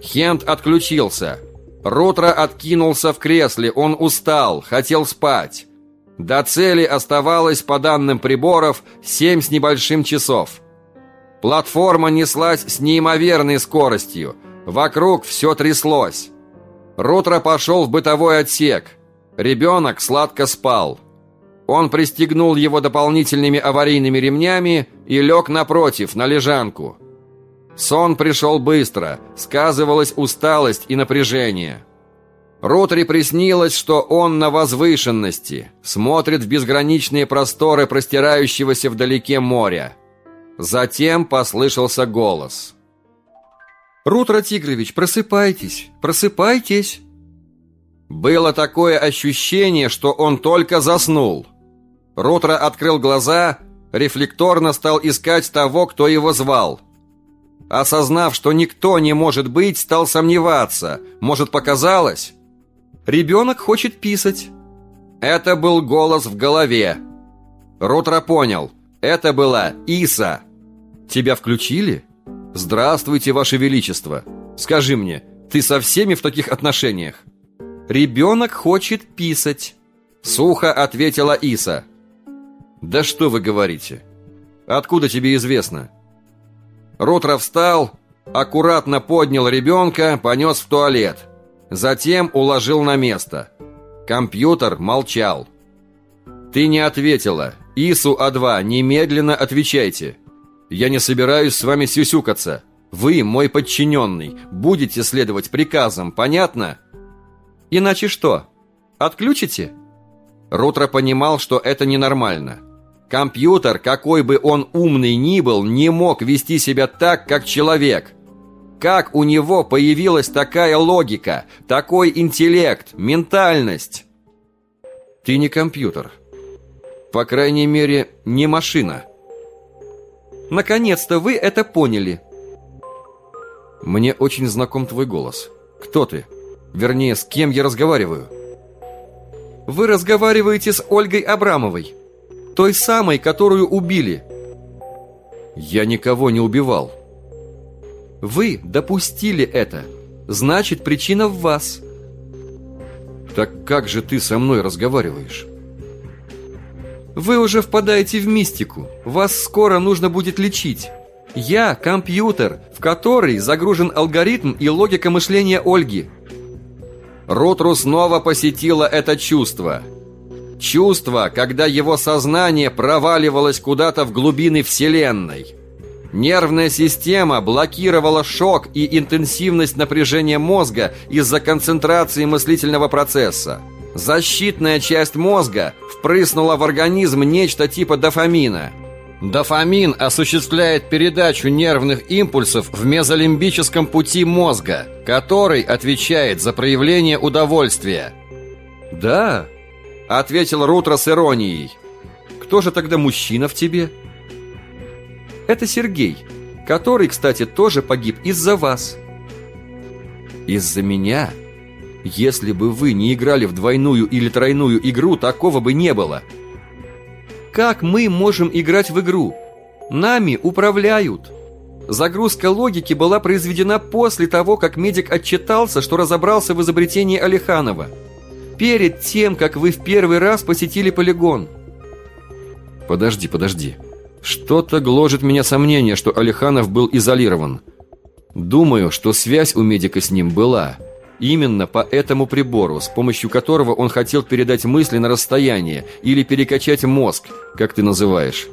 Хент отключился. Рутро откинулся в кресле, он устал, хотел спать. До цели оставалось, по данным приборов, семь с небольшим часов. Платформа неслась с неимоверной скоростью. Вокруг все тряслось. Рутро пошел в бытовой отсек. Ребенок сладко спал. Он пристегнул его дополнительными аварийными ремнями и лег напротив, на лежанку. Сон пришел быстро, сказывалась усталость и напряжение. Рутри приснилось, что он на возвышенности, смотрит в безграничные просторы простирающегося вдалеке моря. Затем послышался голос. «Рутро Тигрович, просыпайтесь, просыпайтесь!» Было такое ощущение, что он только заснул. Рутро открыл глаза, рефлекторно стал искать того, кто его звал. Осознав, что никто не может быть, стал сомневаться. Может, показалось? «Ребенок хочет писать». Это был голос в голове. Рутро понял. Это была Иса. «Тебя включили?» «Здравствуйте, Ваше Величество. Скажи мне, ты со всеми в таких отношениях?» «Ребенок хочет писать», — сухо ответила Иса. «Да что вы говорите? Откуда тебе известно?» Рутро встал, аккуратно поднял ребенка, понес в туалет. Затем уложил на место. Компьютер молчал. «Ты не ответила. Ису А2, немедленно отвечайте. Я не собираюсь с вами сюсюкаться. Вы мой подчиненный. Будете следовать приказам, понятно?» «Иначе что? Отключите?» Рутро понимал, что это ненормально. Компьютер, какой бы он умный ни был, не мог вести себя так, как человек. Как у него появилась такая логика, такой интеллект, ментальность? Ты не компьютер. По крайней мере, не машина. Наконец-то вы это поняли. Мне очень знаком твой голос. Кто ты? Вернее, с кем я разговариваю? Вы разговариваете с Ольгой Абрамовой. Той самой, которую убили. Я никого не убивал. Вы допустили это. Значит, причина в вас. Так как же ты со мной разговариваешь? Вы уже впадаете в мистику. Вас скоро нужно будет лечить. Я компьютер, в который загружен алгоритм и логика мышления Ольги. Рутру снова посетило это чувство – Чувство, когда его сознание проваливалось куда-то в глубины Вселенной. Нервная система блокировала шок и интенсивность напряжения мозга из-за концентрации мыслительного процесса. Защитная часть мозга впрыснула в организм нечто типа дофамина. Дофамин осуществляет передачу нервных импульсов в мезолимбическом пути мозга, который отвечает за проявление удовольствия. Да, Ответил Рутро с иронией. Кто же тогда мужчина в тебе? Это Сергей, который, кстати, тоже погиб из-за вас. Из-за меня? Если бы вы не играли в двойную или тройную игру, такого бы не было. Как мы можем играть в игру? Нами управляют. Загрузка логики была произведена после того, как медик отчитался, что разобрался в изобретении Алиханова перед тем, как вы в первый раз посетили полигон. Подожди, подожди. Что-то гложет меня сомнение, что Алиханов был изолирован. Думаю, что связь у медика с ним была. Именно по этому прибору, с помощью которого он хотел передать мысли на расстояние или перекачать мозг, как ты называешь.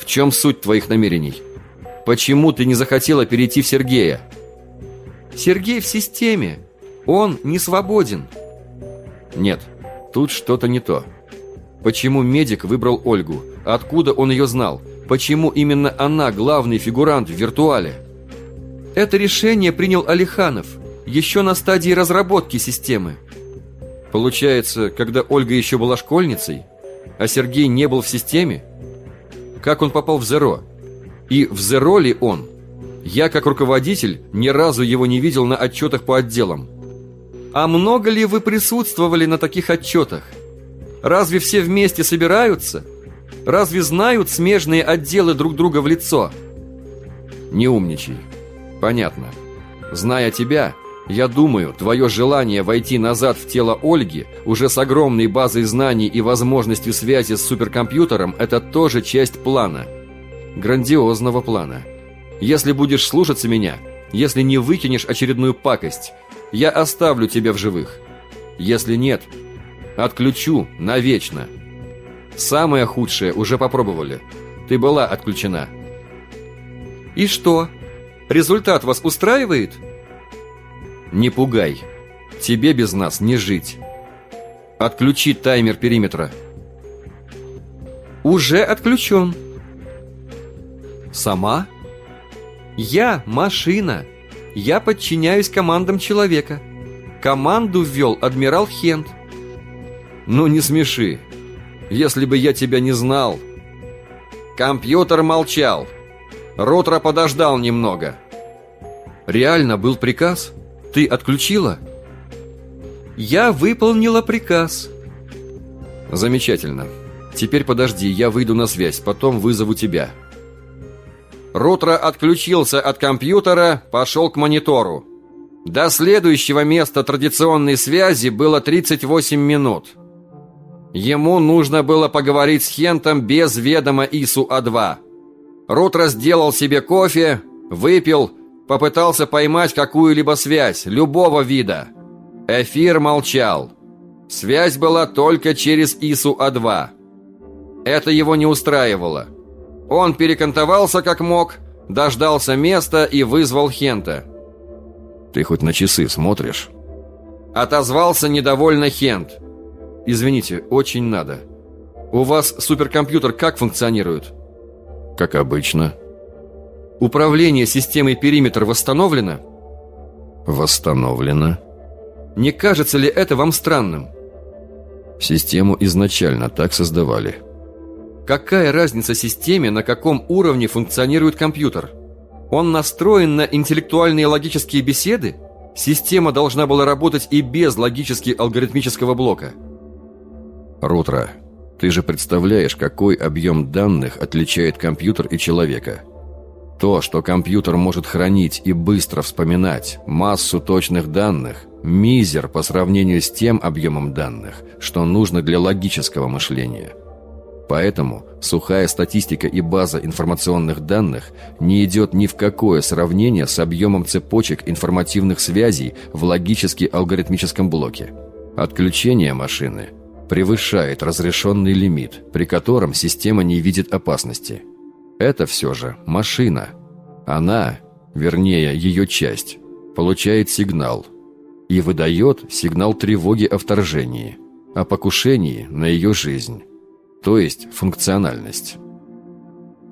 В чем суть твоих намерений? Почему ты не захотела перейти в Сергея? Сергей в системе. Он не свободен. Нет, тут что-то не то. Почему медик выбрал Ольгу? Откуда он ее знал? Почему именно она главный фигурант в виртуале? Это решение принял Алиханов, еще на стадии разработки системы. Получается, когда Ольга еще была школьницей, а Сергей не был в системе? Как он попал в Зеро? И в Зеро ли он? Я, как руководитель, ни разу его не видел на отчетах по отделам. А много ли вы присутствовали на таких отчетах? Разве все вместе собираются? Разве знают смежные отделы друг друга в лицо? Не умничай. Понятно. Зная тебя, я думаю, твое желание войти назад в тело Ольги, уже с огромной базой знаний и возможностью связи с суперкомпьютером, это тоже часть плана. Грандиозного плана. Если будешь слушаться меня, если не выкинешь очередную пакость – я оставлю тебя в живых. Если нет, отключу навечно. Самое худшее уже попробовали. Ты была отключена. И что? Результат вас устраивает? Не пугай. Тебе без нас не жить. Отключи таймер периметра. Уже отключен. Сама? Я машина. Я подчиняюсь командам человека. Команду ввел адмирал Хент. Ну не смеши. Если бы я тебя не знал. Компьютер молчал. Ротра подождал немного. Реально был приказ? Ты отключила? Я выполнила приказ. Замечательно. Теперь подожди, я выйду на связь, потом вызову тебя. Рутро отключился от компьютера, пошел к монитору. До следующего места традиционной связи было 38 минут. Ему нужно было поговорить с Хентом без ведома ИСУ-А2. Рутро сделал себе кофе, выпил, попытался поймать какую-либо связь, любого вида. Эфир молчал. Связь была только через ИСУ-А2. Это его не устраивало. Он перекантовался как мог, дождался места и вызвал Хента. «Ты хоть на часы смотришь?» Отозвался недовольно Хент. «Извините, очень надо. У вас суперкомпьютер как функционирует?» «Как обычно». «Управление системой периметр восстановлено?» «Восстановлено». «Не кажется ли это вам странным?» «Систему изначально так создавали». Какая разница системе, на каком уровне функционирует компьютер? Он настроен на интеллектуальные логические беседы? Система должна была работать и без логически-алгоритмического блока. Рутро, ты же представляешь, какой объем данных отличает компьютер и человека. То, что компьютер может хранить и быстро вспоминать массу точных данных, мизер по сравнению с тем объемом данных, что нужно для логического мышления – Поэтому сухая статистика и база информационных данных не идет ни в какое сравнение с объемом цепочек информативных связей в логически-алгоритмическом блоке. Отключение машины превышает разрешенный лимит, при котором система не видит опасности. Это все же машина. Она, вернее ее часть, получает сигнал и выдает сигнал тревоги о вторжении, о покушении на ее жизнь то есть функциональность.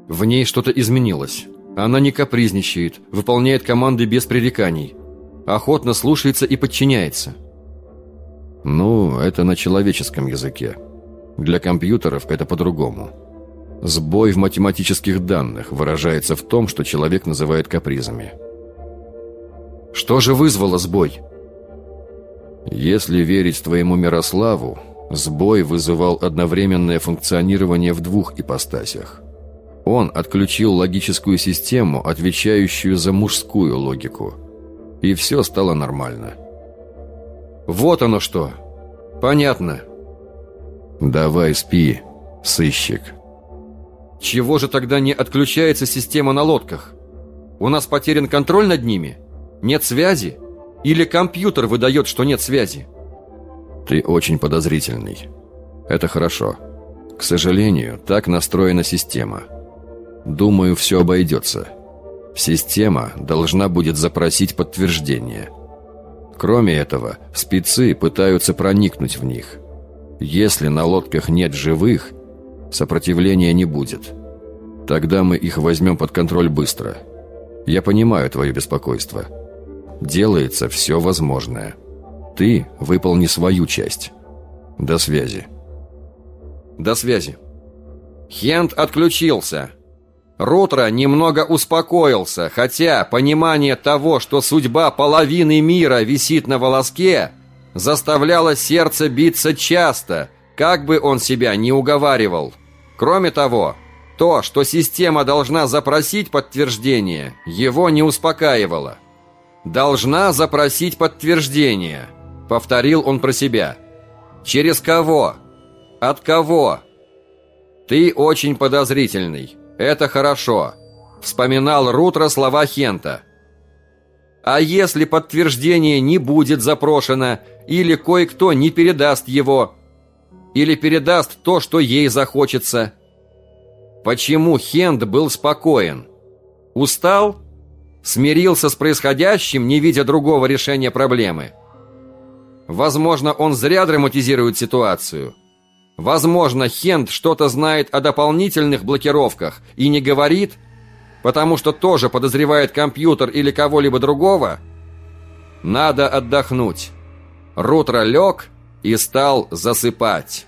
В ней что-то изменилось. Она не капризничает, выполняет команды без пререканий, охотно слушается и подчиняется. Ну, это на человеческом языке. Для компьютеров это по-другому. Сбой в математических данных выражается в том, что человек называет капризами. Что же вызвало сбой? Если верить твоему Мирославу, Сбой вызывал одновременное функционирование в двух ипостасях. Он отключил логическую систему, отвечающую за мужскую логику. И все стало нормально. Вот оно что. Понятно. Давай спи, сыщик. Чего же тогда не отключается система на лодках? У нас потерян контроль над ними? Нет связи? Или компьютер выдает, что нет связи? Ты очень подозрительный. Это хорошо. К сожалению, так настроена система. Думаю, все обойдется. Система должна будет запросить подтверждение. Кроме этого, спецы пытаются проникнуть в них. Если на лодках нет живых, сопротивления не будет. Тогда мы их возьмем под контроль быстро. Я понимаю твое беспокойство. Делается все возможное. Ты выполни свою часть. До связи. До связи. Хент отключился. Рутро немного успокоился, хотя понимание того, что судьба половины мира висит на волоске, заставляло сердце биться часто, как бы он себя ни уговаривал. Кроме того, то, что система должна запросить подтверждение, его не успокаивало. Должна запросить подтверждение. Повторил он про себя. «Через кого? От кого?» «Ты очень подозрительный. Это хорошо», — вспоминал Рутро слова Хента. А если подтверждение не будет запрошено, или кое-кто не передаст его, или передаст то, что ей захочется? Почему Хенд был спокоен? Устал? Смирился с происходящим, не видя другого решения проблемы? Возможно, он зря драматизирует ситуацию. Возможно, Хенд что-то знает о дополнительных блокировках и не говорит, потому что тоже подозревает компьютер или кого-либо другого. Надо отдохнуть. Рутро лег и стал засыпать.